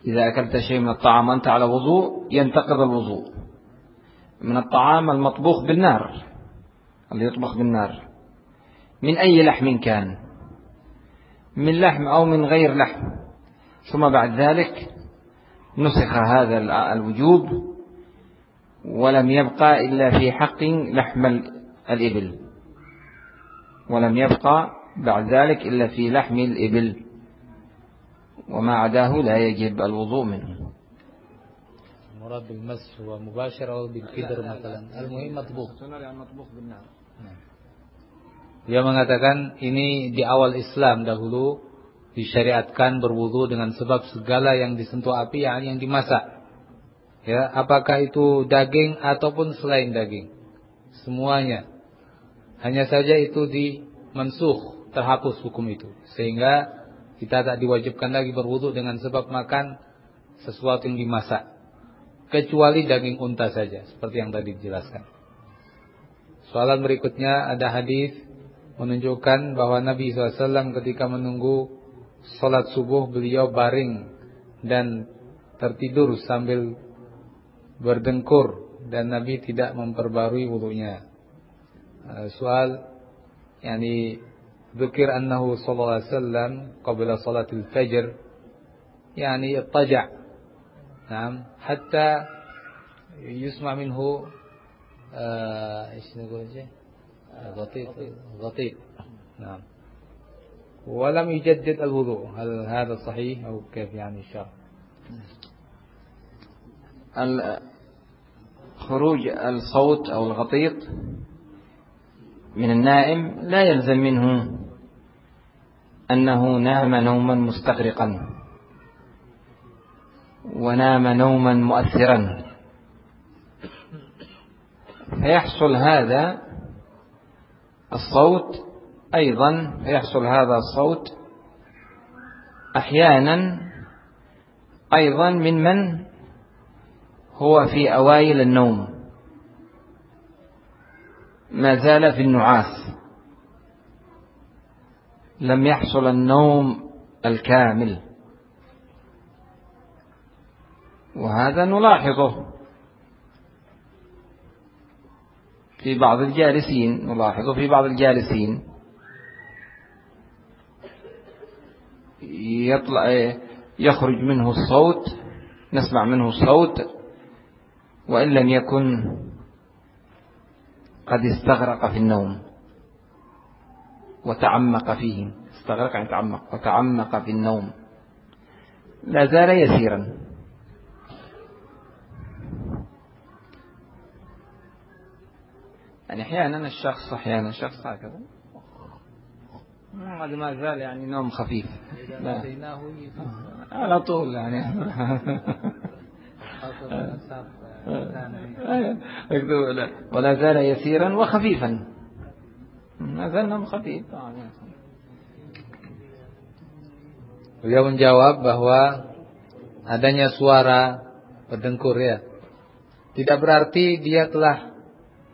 إذا أكلت شيء من الطعام وأنت على وضوء ينتقض الوضوء. من الطعام المطبوخ بالنار اللي يطبخ بالنار. من أي لحم كان؟ من لحم أو من غير لحم. ثم بعد ذلك نسخ هذا الوجوب ولم يبقى إلا في حق لحم الإبل. ولم يبقى بعد ذلك إلا في لحم الإبل. وما عداه لا يجب الوضوء منه المراد بالمس هو مباشر أو بالكدر مثلا المهم مطبوخ مطبوخ بالنار Dia mengatakan ini di awal Islam dahulu disyariatkan berwudu dengan sebab segala yang disentuh api yang yang dimasak. Ya, apakah itu daging ataupun selain daging. Semuanya. Hanya saja itu dimensuh, terhapus hukum itu. Sehingga kita tak diwajibkan lagi berwudu dengan sebab makan sesuatu yang dimasak. Kecuali daging unta saja, seperti yang tadi dijelaskan. Soalan berikutnya ada hadis menunjukkan bahwa Nabi SAW ketika menunggu sholat subuh beliau baring dan tertidur sambil berdengkur dan Nabi tidak memperbarui wudunya. Soal yani ذكر أنه صلى الله عليه وسلم قبل صلاة الفجر يعني اضطجع. نعم. حتى يسمع منه إيش نقول غطيط. غطيط. نعم. ولم يجدد الوضوء. هل هذا صحيح أو كيف يعني الشرع خروج الصوت أو الغطيط من النائم لا يلزم منه أنه نام نوما مستغرقا. ونام نوما مؤثرا. فيحصل هذا الصوت أيضا يحصل هذا الصوت أحيانا أيضا من من؟ هو في أوائل النوم. ما زال في النعاس. لم يحصل النوم الكامل. وهذا نلاحظه. في بعض الجالسين نلاحظه في بعض الجالسين. يطلع يخرج منه الصوت نسمع منه الصوت وإن لم يكن قد استغرق في النوم. وتعمق فيه استغرق يعني تعمق. وتعمق في النوم. لا زال يسيرا. يعني أحيانا الشخص أحيانا الشخص هكذا. هذا ما زال يعني نوم خفيف. لا. على طول يعني. ولا زال يسيرا وخفيفا. Hmm. Azanun khafif. Ah, ya. Beliau menjawab bahwa adanya suara berdengkur ya. Tidak berarti dia telah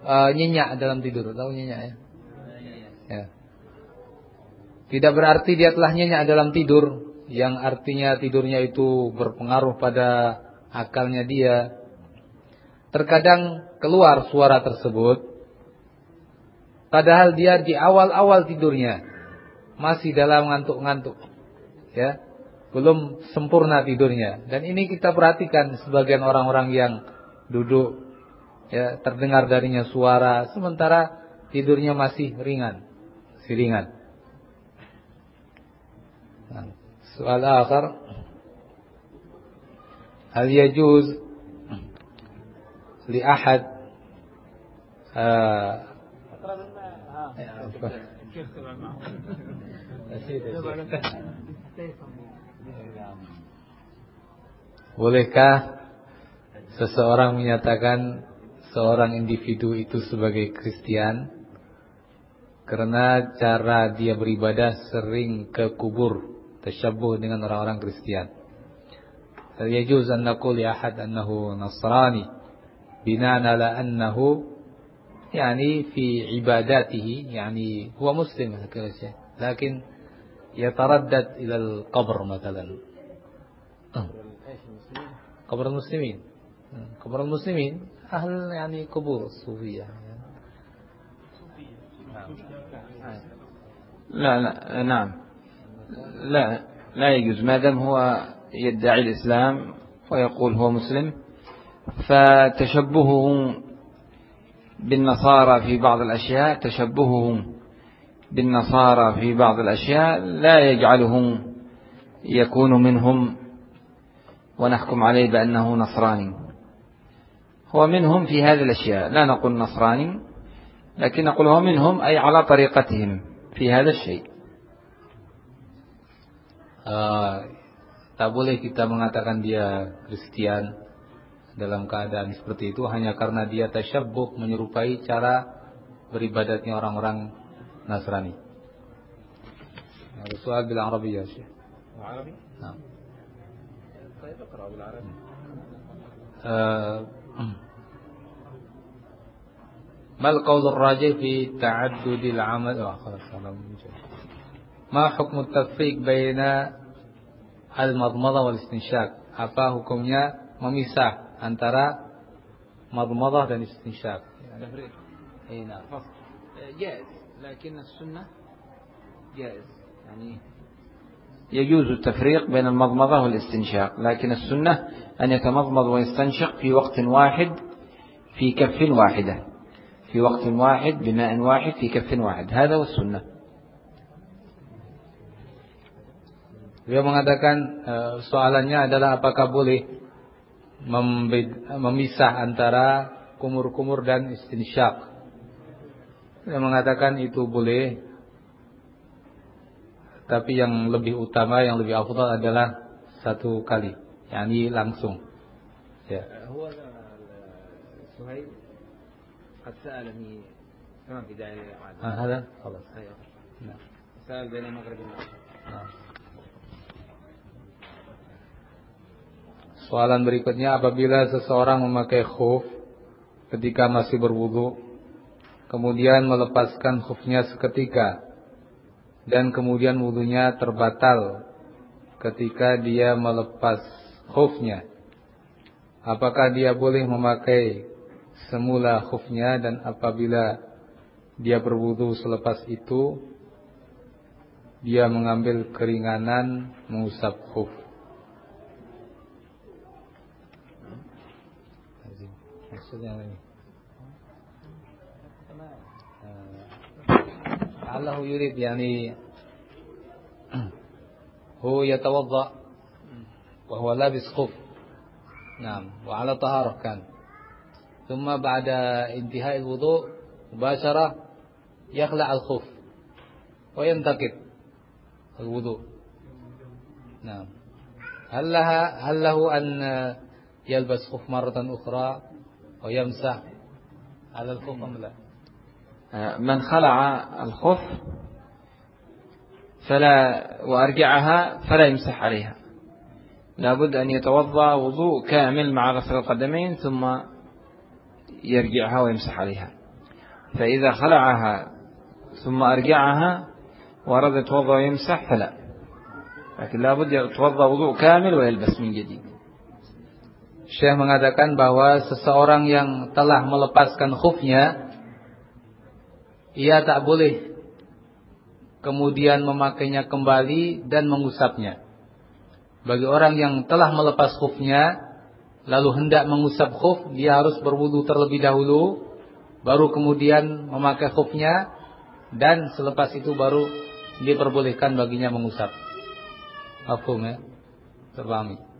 uh, nyenyak dalam tidur. Tahu nyenyak ya? ya? Tidak berarti dia telah nyenyak dalam tidur. Yang artinya tidurnya itu berpengaruh pada akalnya dia. Terkadang keluar suara tersebut padahal dia di awal-awal tidurnya masih dalam ngantuk-ngantuk ya. Belum sempurna tidurnya. Dan ini kita perhatikan sebagian orang-orang yang duduk ya terdengar darinya suara sementara tidurnya masih ringan masih ringan. Nah, soal akhir. Hal yajuz li ahad uh, Bolehkah seseorang menyatakan seorang individu itu sebagai Kristen karena cara dia beribadah sering ke kubur tersyabuh dengan orang-orang Kristian. Yajuz an naqul ya ahad annahu nasrani bina'an ala annahu يعني في عباداته يعني هو مسلم هكذا لكن يتردد إلى القبر مثلا. قبر المسلمين. قبر المسلمين أهل يعني قبور الصوفية. لا لا نعم. لا لا يجوز. ما دام هو يدعي الإسلام ويقول هو مسلم فتشبهه بالنصارى في بعض الأشياء تشبهه بالنصارى في بعض الأشياء لا يجعله يكون منهم. ونحكم عليه بأنه نصراني هو منهم في هذه الأشياء. لا نقول نصراني لكن نقول هو منهم أي على طريقتهم في هذا الشيء. uh, tak boleh kita mengatakan dia Kristen dalam keadaan seperti itu hanya karena dia tasyabbuh menyerupai cara beribadatnya orang-orang Nasrani. Ada soal bilang Arabi ya Syekh. Arabi? Nah. Saya اقرأ بالعربي. ما القول الراجح في تعدد العمل ما حكم التفريق بين المضمضة والاستنشاق apa hukumnya memisah antara madmadah dan istinsyaq تفريق اي نعم جائز لكن السنة جائز يعني يجوز التفريق بين المضمضة والاستنشاق لكن السنة أن يتمضمض ويستنشق في وقت واحد في كف واحدة في وقت واحد بماء واحد في كف واحد هذا هو السنة Beliau mengatakan soalannya adalah apakah boleh memisah antara kumur-kumur dan istinsyak. Dia mengatakan itu boleh tapi yang lebih utama yang lebih afdal adalah satu kali yakni langsung ya هو سهيل قد سألني تمام في داعي هذا خلاص نعم سأل بين المغرب Soalan berikutnya apabila seseorang memakai khuf ketika masih berwudu kemudian melepaskan khufnya seketika dan kemudian wudunya terbatal ketika dia melepas khufnya apakah dia boleh memakai semula khufnya dan apabila dia berwudu selepas itu dia mengambil keringanan mengusap khuf maksudnya ini Allah yurid yani هو يتوضأ وهو لابس خف نعم وعلى طهارة كان. ثم بعد انتهاء الوضوء مباشرة يخلع الخف وينتقد الوضوء. نعم. هل لها هل له أن يلبس خف مرة أخرى؟ ويمسح. على الخف أم لا؟ من خلع الخف فلا وأرجعها فلا يمسح عليها. لابد أن يتوضأ وضوء كامل مع غسل القدمين ثم يرجعها ويمسح عليها. فإذا خلعها ثم أرجعها وأراد يتوضأ ويمسح فلا. لكن لابد يتوضأ وضوء كامل ويلبس من جديد. Syekh mengatakan bahwa seseorang yang telah melepaskan khufnya ia tak boleh kemudian memakainya kembali dan mengusapnya. Bagi orang yang telah melepas khufnya lalu hendak mengusap khuf, dia harus berwudu terlebih dahulu baru kemudian memakai khufnya dan selepas itu baru diperbolehkan baginya mengusap. Mafhum ya? Terpahami.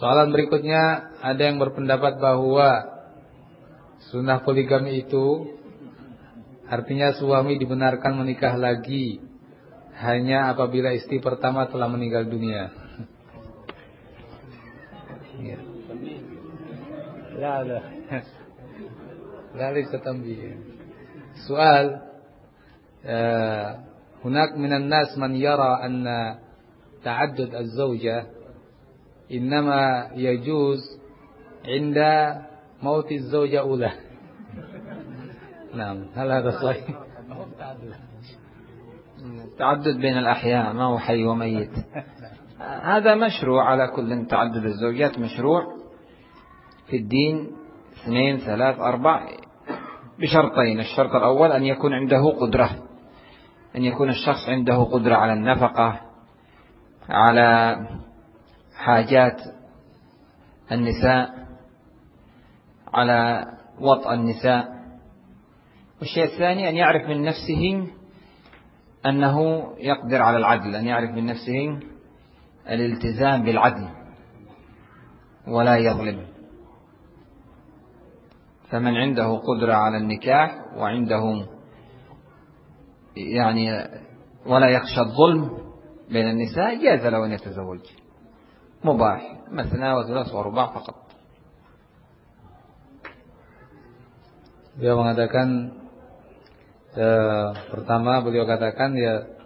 Soalan berikutnya ada yang berpendapat bahwa sunnah poligami itu artinya suami dibenarkan menikah lagi hanya apabila istri pertama telah meninggal dunia. لا لا لا ليس تنبيه سؤال هناك من الناس من يرى أن تعدد الزوجة إنما يجوز عند موت الزوجة أولى نعم هل هذا صحيح؟ تعدد بين الأحياء ما هو حي وميت. هذا مشروع على كل تعدد الزوجات مشروع في الدين اثنين ثلاث أربع بشرطين. الشرط الأول أن يكون عنده قدرة أن يكون الشخص عنده قدرة على النفقة على حاجات النساء على وطأ النساء. والشيء الثاني أن يعرف من نفسه أنه يقدر على العدل أن يعرف من نفسه الالتزام بالعدل ولا يظلم. فمن عنده قدرة على النكاح وعنده يعني ولا يخشى الظلم بين النساء جاز له أن يتزوج. Wa thulas wa ruba' faqat Dia mengatakan eh, pertama beliau katakan ya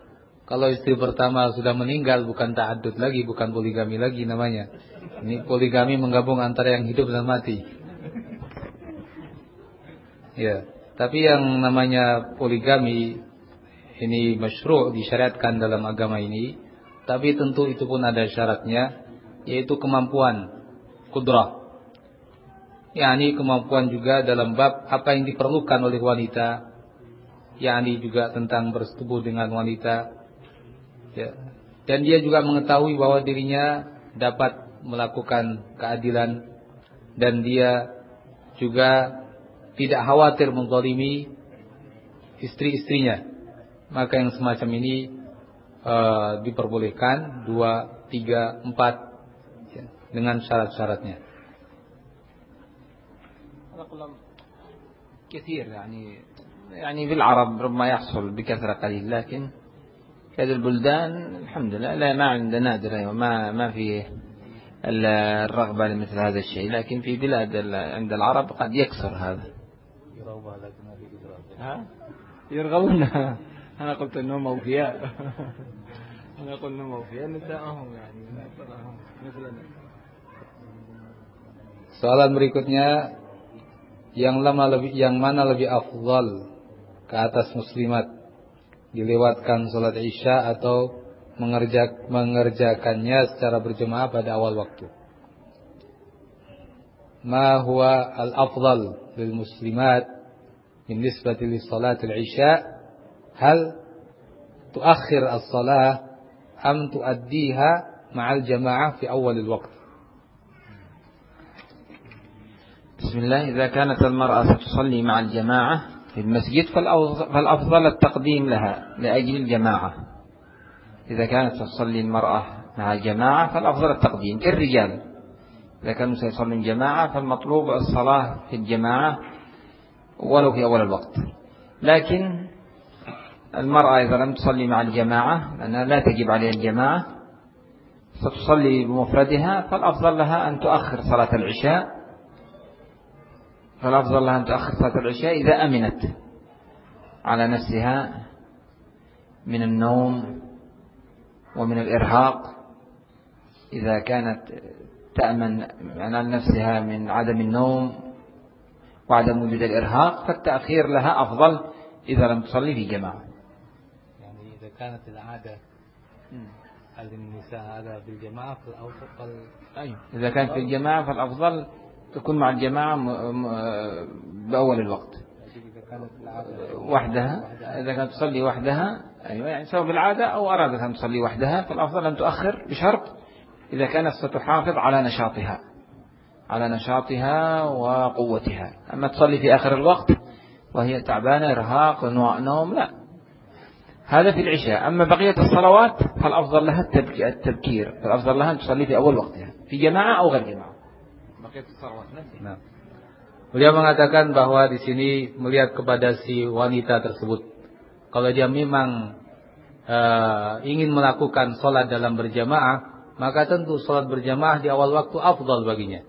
kalau istri pertama sudah meninggal bukan ta'addud lagi, bukan poligami lagi namanya. Ini poligami menggabung antara yang hidup dan mati. Ya, tapi yang namanya poligami ini masyru' disyariatkan dalam agama ini, tapi tentu itu pun ada syaratnya yaitu kemampuan kudrah. yakni kemampuan juga dalam bab apa yang diperlukan oleh wanita, yakni juga tentang bersetubuh dengan wanita. Ya. Dan dia juga mengetahui bahwa dirinya dapat melakukan keadilan dan dia juga tidak khawatir menzalimi istri-istrinya. Maka yang semacam ini uh, diperbolehkan dua, tiga, empat dengan syarat-syaratnya. كثير يعني يعني في العرب ربما يحصل بكثرة قليل لكن في هذه البلدان الحمد لله لا ما عندنا نادر ما ما في الرغبة لمثل هذا الشيء لكن في بلاد عند العرب قد يكسر هذا يرغبون أنا قلت أنهم أوفياء أنا قلت أنهم أوفياء نساءهم يعني مثلنا Soalan berikutnya yang lama lebih yang mana lebih afdal ke atas muslimat? Dilewatkan salat Isya atau mengerjak, mengerjakannya secara berjemaah pada awal waktu. Ma huwa al-afdal lil muslimat salat al-isya hal tuakhir as-salah am tuaddiha ma'al jamaah fi بسم الله. إذا كانت المرأة تصلي مع الجماعة في المسجد فالأفضل التقديم لها لأجل الجماعة. إذا كانت تصلي المرأة مع الجماعة فالأفضل التقديم كالرجال إذا كانوا سيصلون جماعة فالمطلوب الصلاة في الجماعة ولو في أول الوقت. لكن المرأة إذا لم تصلي مع الجماعة لأنها لا تجب عليها الجماعة ستصلي بمفردها فالأفضل لها أن تؤخر صلاة العشاء فالأفضل لها أن تؤخر صلاة العشاء إذا أمنت على نفسها من النوم ومن الإرهاق. إذا كانت تأمن على نفسها من عدم النوم وعدم وجود الإرهاق فالتأخير لها أفضل إذا لم تصلي في جماعة. يعني إذا كانت العادة هل النساء هذا بالجماعة فالأفضل أيوة إذا كانت في الجماعة فالأفضل تكون مع الجماعة بأول الوقت. وحدها إذا كانت تصلي وحدها أيوة يعني سواء بالعادة أو أرادت أن تصلي وحدها فالأفضل أن تؤخر بشرط إذا كانت ستحافظ على نشاطها على نشاطها وقوتها. أما تصلي في آخر الوقت وهي تعبانة إرهاق نوم لا. هذا في العشاء. أما بقية الصلوات فالأفضل لها التبكير. فالأفضل لها أن تصلي في أول وقتها في جماعة أو غير جماعة. Nah. Beliau mengatakan bahwa di sini melihat kepada si wanita tersebut. Kalau dia memang uh, ingin melakukan sholat dalam berjamaah, maka tentu sholat berjamaah di awal waktu afdal baginya.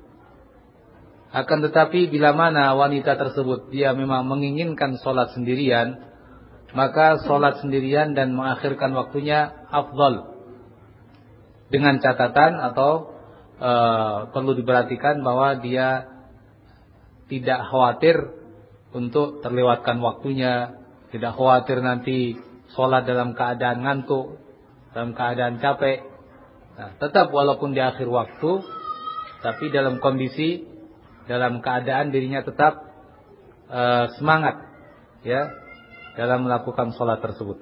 Akan tetapi bila mana wanita tersebut dia memang menginginkan sholat sendirian, maka sholat sendirian dan mengakhirkan waktunya afdal. Dengan catatan atau uh, perlu diperhatikan bahwa dia tidak khawatir untuk terlewatkan waktunya, tidak khawatir nanti sholat dalam keadaan ngantuk, dalam keadaan capek. Nah, tetap walaupun di akhir waktu, tapi dalam kondisi, dalam keadaan dirinya tetap uh, semangat, ya, dalam melakukan sholat tersebut.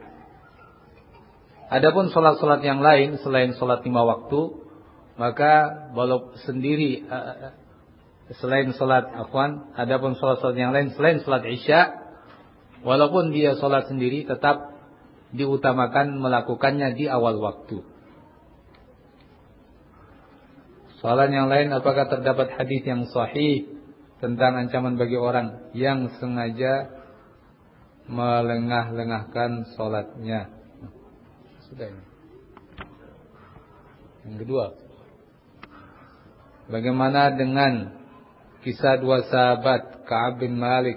Adapun sholat-sholat yang lain selain sholat lima waktu, maka walau sendiri uh, selain salat afwan adapun salat-salat yang lain selain salat isya walaupun dia salat sendiri tetap diutamakan melakukannya di awal waktu Soalan yang lain apakah terdapat hadis yang sahih tentang ancaman bagi orang yang sengaja melengah-lengahkan solatnya. Sudah ini. Yang kedua. Bagaimana dengan kisah dua sahabat Ka'ab bin Malik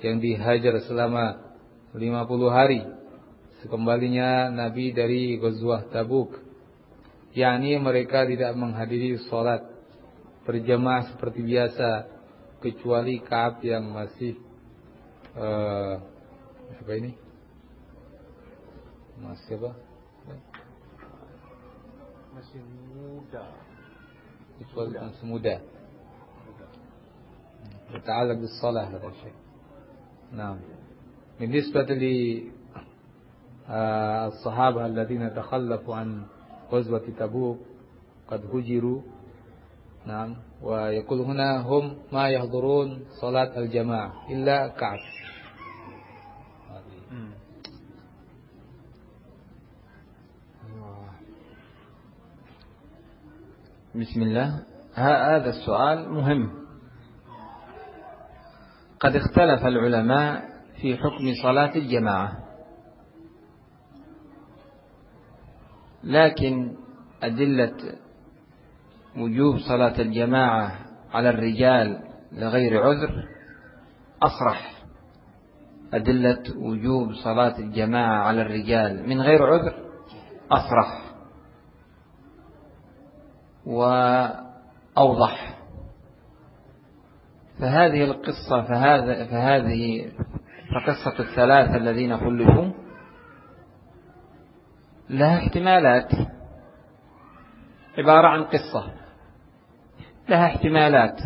yang dihajar selama 50 hari? Sekembalinya Nabi dari Ghazwah Tabuk. Yakni mereka tidak menghadiri sholat berjamaah seperti biasa kecuali Ka'ab yang masih uh, apa ini? Masih apa يتعلق بالصلاة هذا الشيء. نعم. بالنسبة للصحابة الذين تخلفوا عن غزوة تبوك قد هجروا. نعم. ويقول هنا هم ما يحضرون صلاة الجماعة إلا كعب. بسم الله. هذا السؤال مهم. قد اختلف العلماء في حكم صلاة الجماعة. لكن أدلة وجوب صلاة الجماعة على الرجال لغير عذر أصرح. أدلة وجوب صلاة الجماعة على الرجال من غير عذر أصرح. وأوضح. فهذه القصة فهذا فهذه فقصة الثلاثة الذين خلفوا لها احتمالات. عبارة عن قصة. لها احتمالات.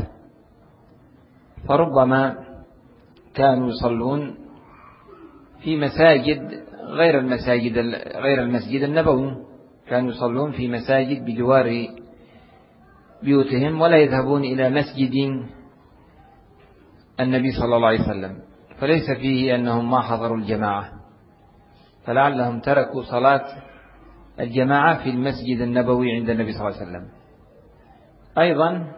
فربما كانوا يصلون في مساجد غير المساجد غير المسجد النبوي. كانوا يصلون في مساجد بجوار بيوتهم ولا يذهبون إلى مسجد النبي صلى الله عليه وسلم. فليس فيه أنهم ما حضروا الجماعة. فلعلهم تركوا صلاة الجماعة في المسجد النبوي عند النبي صلى الله عليه وسلم. أيضا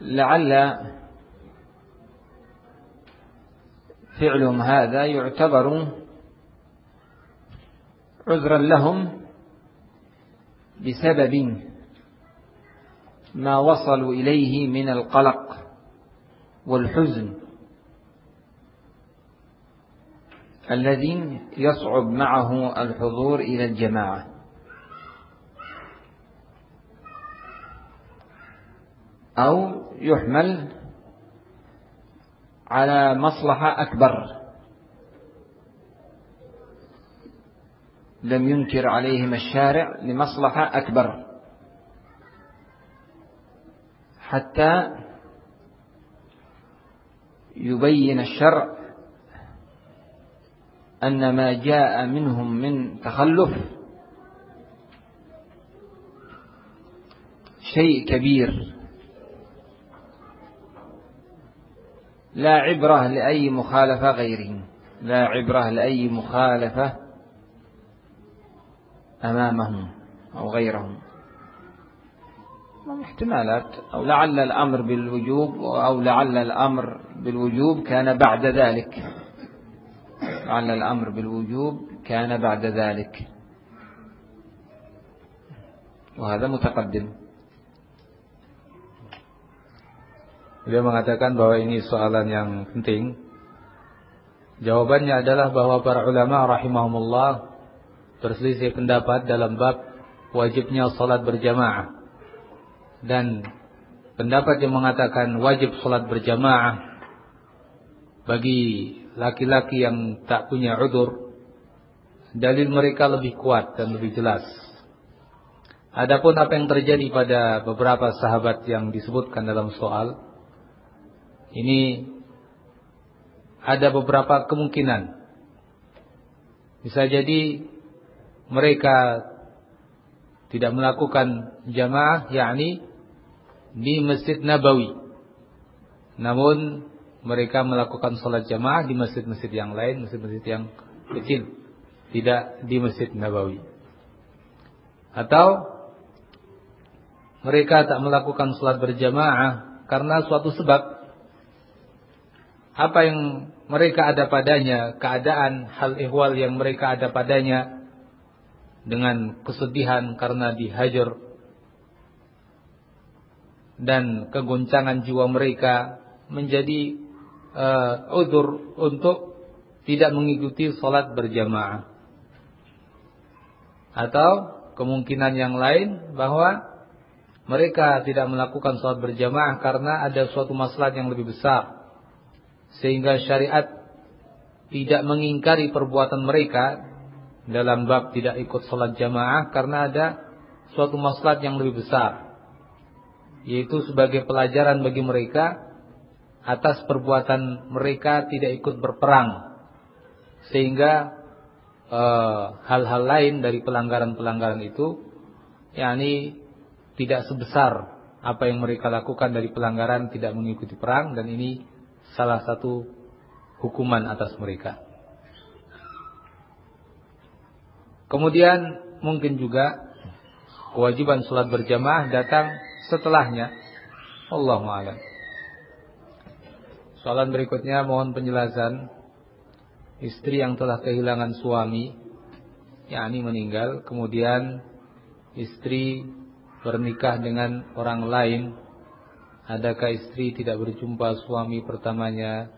لعل فعلهم هذا يعتبر عذرا لهم بسبب ما وصلوا إليه من القلق والحزن الذي يصعب معه الحضور إلى الجماعة. أو يحمل على مصلحة أكبر. لم ينكر عليهم الشارع لمصلحة أكبر. حتى يبين الشرع أن ما جاء منهم من تخلف شيء كبير. لا عبرة لأي مخالفة غيره. لا عبرة لأي مخالفة أمامهم أو غيرهم. احتمالات. أو لعل الأمر بالوجوب أو لعل الأمر بالوجوب كان بعد ذلك. لعل الأمر بالوجوب كان بعد ذلك. وهذا متقدم. Beliau mengatakan bahwa ini soalan yang penting. Jawabannya adalah bahwa para ulama rahimahumullah berselisih pendapat dalam bab wajibnya salat berjamaah. Dan pendapat yang mengatakan wajib salat berjamaah bagi laki-laki yang tak punya udur dalil mereka lebih kuat dan lebih jelas. Adapun apa yang terjadi pada beberapa sahabat yang disebutkan dalam soal ini ada beberapa kemungkinan. Bisa jadi mereka tidak melakukan jamaah yakni di Masjid Nabawi. Namun mereka melakukan sholat jamaah di masjid-masjid yang lain, masjid-masjid yang kecil, tidak di Masjid Nabawi. Atau mereka tak melakukan sholat berjamaah karena suatu sebab apa yang mereka ada padanya, keadaan hal ihwal yang mereka ada padanya dengan kesedihan karena dihajar dan kegoncangan jiwa mereka menjadi uh, udur untuk tidak mengikuti sholat berjamaah. Atau kemungkinan yang lain bahwa mereka tidak melakukan sholat berjamaah karena ada suatu masalah yang lebih besar sehingga syariat tidak mengingkari perbuatan mereka dalam bab tidak ikut sholat jamaah karena ada suatu maslahat yang lebih besar yaitu sebagai pelajaran bagi mereka atas perbuatan mereka tidak ikut berperang sehingga eh, hal-hal uh, lain dari pelanggaran-pelanggaran itu yakni tidak sebesar apa yang mereka lakukan dari pelanggaran tidak mengikuti perang dan ini salah satu hukuman atas mereka. Kemudian mungkin juga kewajiban sholat berjamaah datang setelahnya. Allah a'lam. Soalan berikutnya mohon penjelasan istri yang telah kehilangan suami yakni meninggal kemudian istri bernikah dengan orang lain adakah istri tidak berjumpa suami pertamanya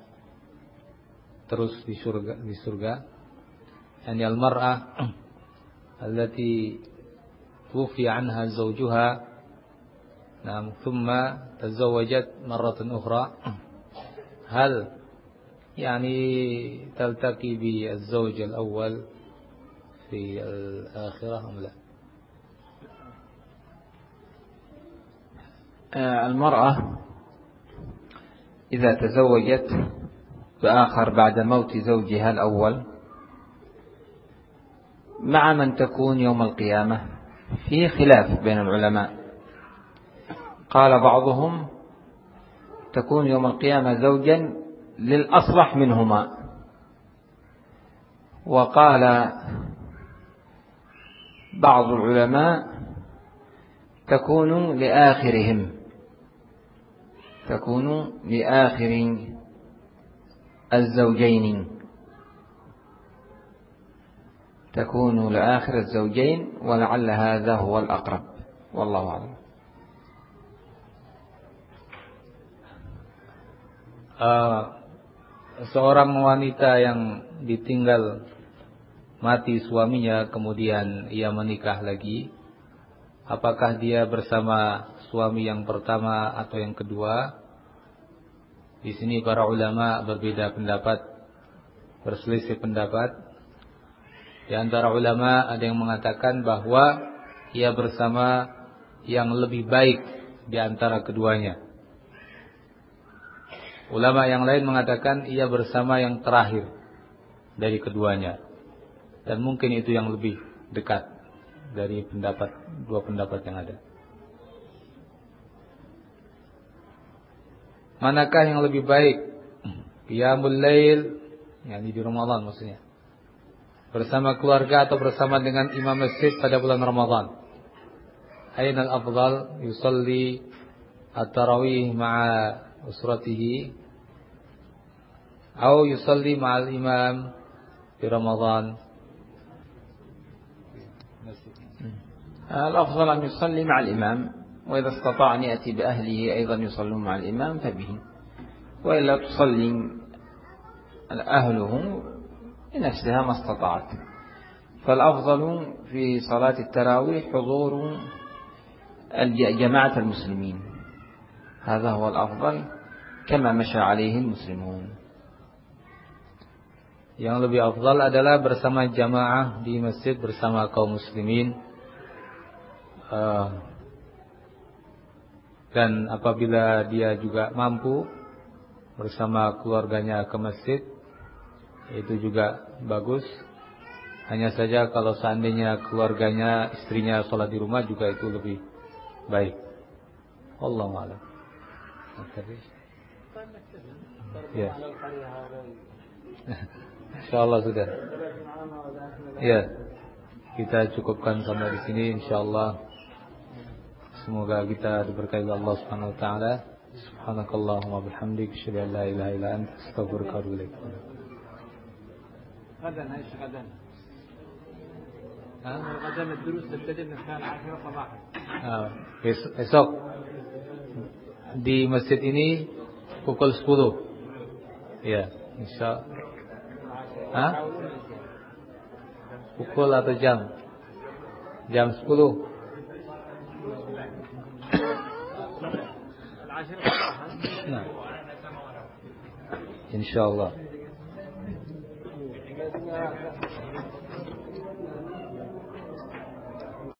terus di surga di surga dan al mar'ah allati tufi anha zawjuha nam thumma tazawwajat marratan ukhra hal يعني تلتقي بالزوج الأول في الآخرة أم لا؟ المرأة إذا تزوجت بآخر بعد موت زوجها الأول مع من تكون يوم القيامة في خلاف بين العلماء. قال بعضهم تكون يوم القيامة زوجا للأصلح منهما. وقال بعض العلماء تكون لآخرهم. تكون لآخر الزوجين. تكون لآخر الزوجين ولعل هذا هو الأقرب والله أعلم uh, seorang wanita yang ditinggal mati suaminya kemudian ia menikah lagi apakah dia bersama suami yang pertama atau yang kedua di sini para ulama berbeda pendapat berselisih pendapat di antara ulama ada yang mengatakan bahwa ia bersama yang lebih baik di antara keduanya Ulama yang lain mengatakan ia bersama yang terakhir dari keduanya. Dan mungkin itu yang lebih dekat dari pendapat dua pendapat yang ada. Manakah yang lebih baik? Qiyamul lail yang di Ramadan maksudnya. Bersama keluarga atau bersama dengan imam masjid pada bulan Ramadan. Aina al-afdal yusalli at-tarawih ma'a usratihi أو يصلي مع الإمام في رمضان الأفضل أن يصلي مع الإمام وإذا استطاع أن يأتي بأهله أيضا يصلون مع الإمام فبه وإلا تصلي أهله بنفسها ما استطاعت فالأفضل في صلاة التراويح حضور جماعة المسلمين هذا هو الأفضل كما مشى عليه المسلمون Yang lebih afdal adalah bersama jamaah di masjid bersama kaum muslimin. Uh, dan apabila dia juga mampu bersama keluarganya ke masjid, itu juga bagus. Hanya saja kalau seandainya keluarganya, istrinya sholat di rumah juga itu lebih baik. Allah a'lam. Ya. Insyaallah sudah. Ya. Kita cukupkan sampai di sini insyaallah. Semoga kita diberkahi Allah Subhanahu wa taala. Subhanakallahumma bihamdik asyhadu an la ilaha illa anta astaghfiruka wa atubu ilaik. غدا ايش غدا؟ غدا الدروس تبتدي من الساعه 10 صباحا. Esok di masjid ini pukul 10. Ya, insya Hah? Pukul atau jam? Jam 10 nah. Insya Thank you.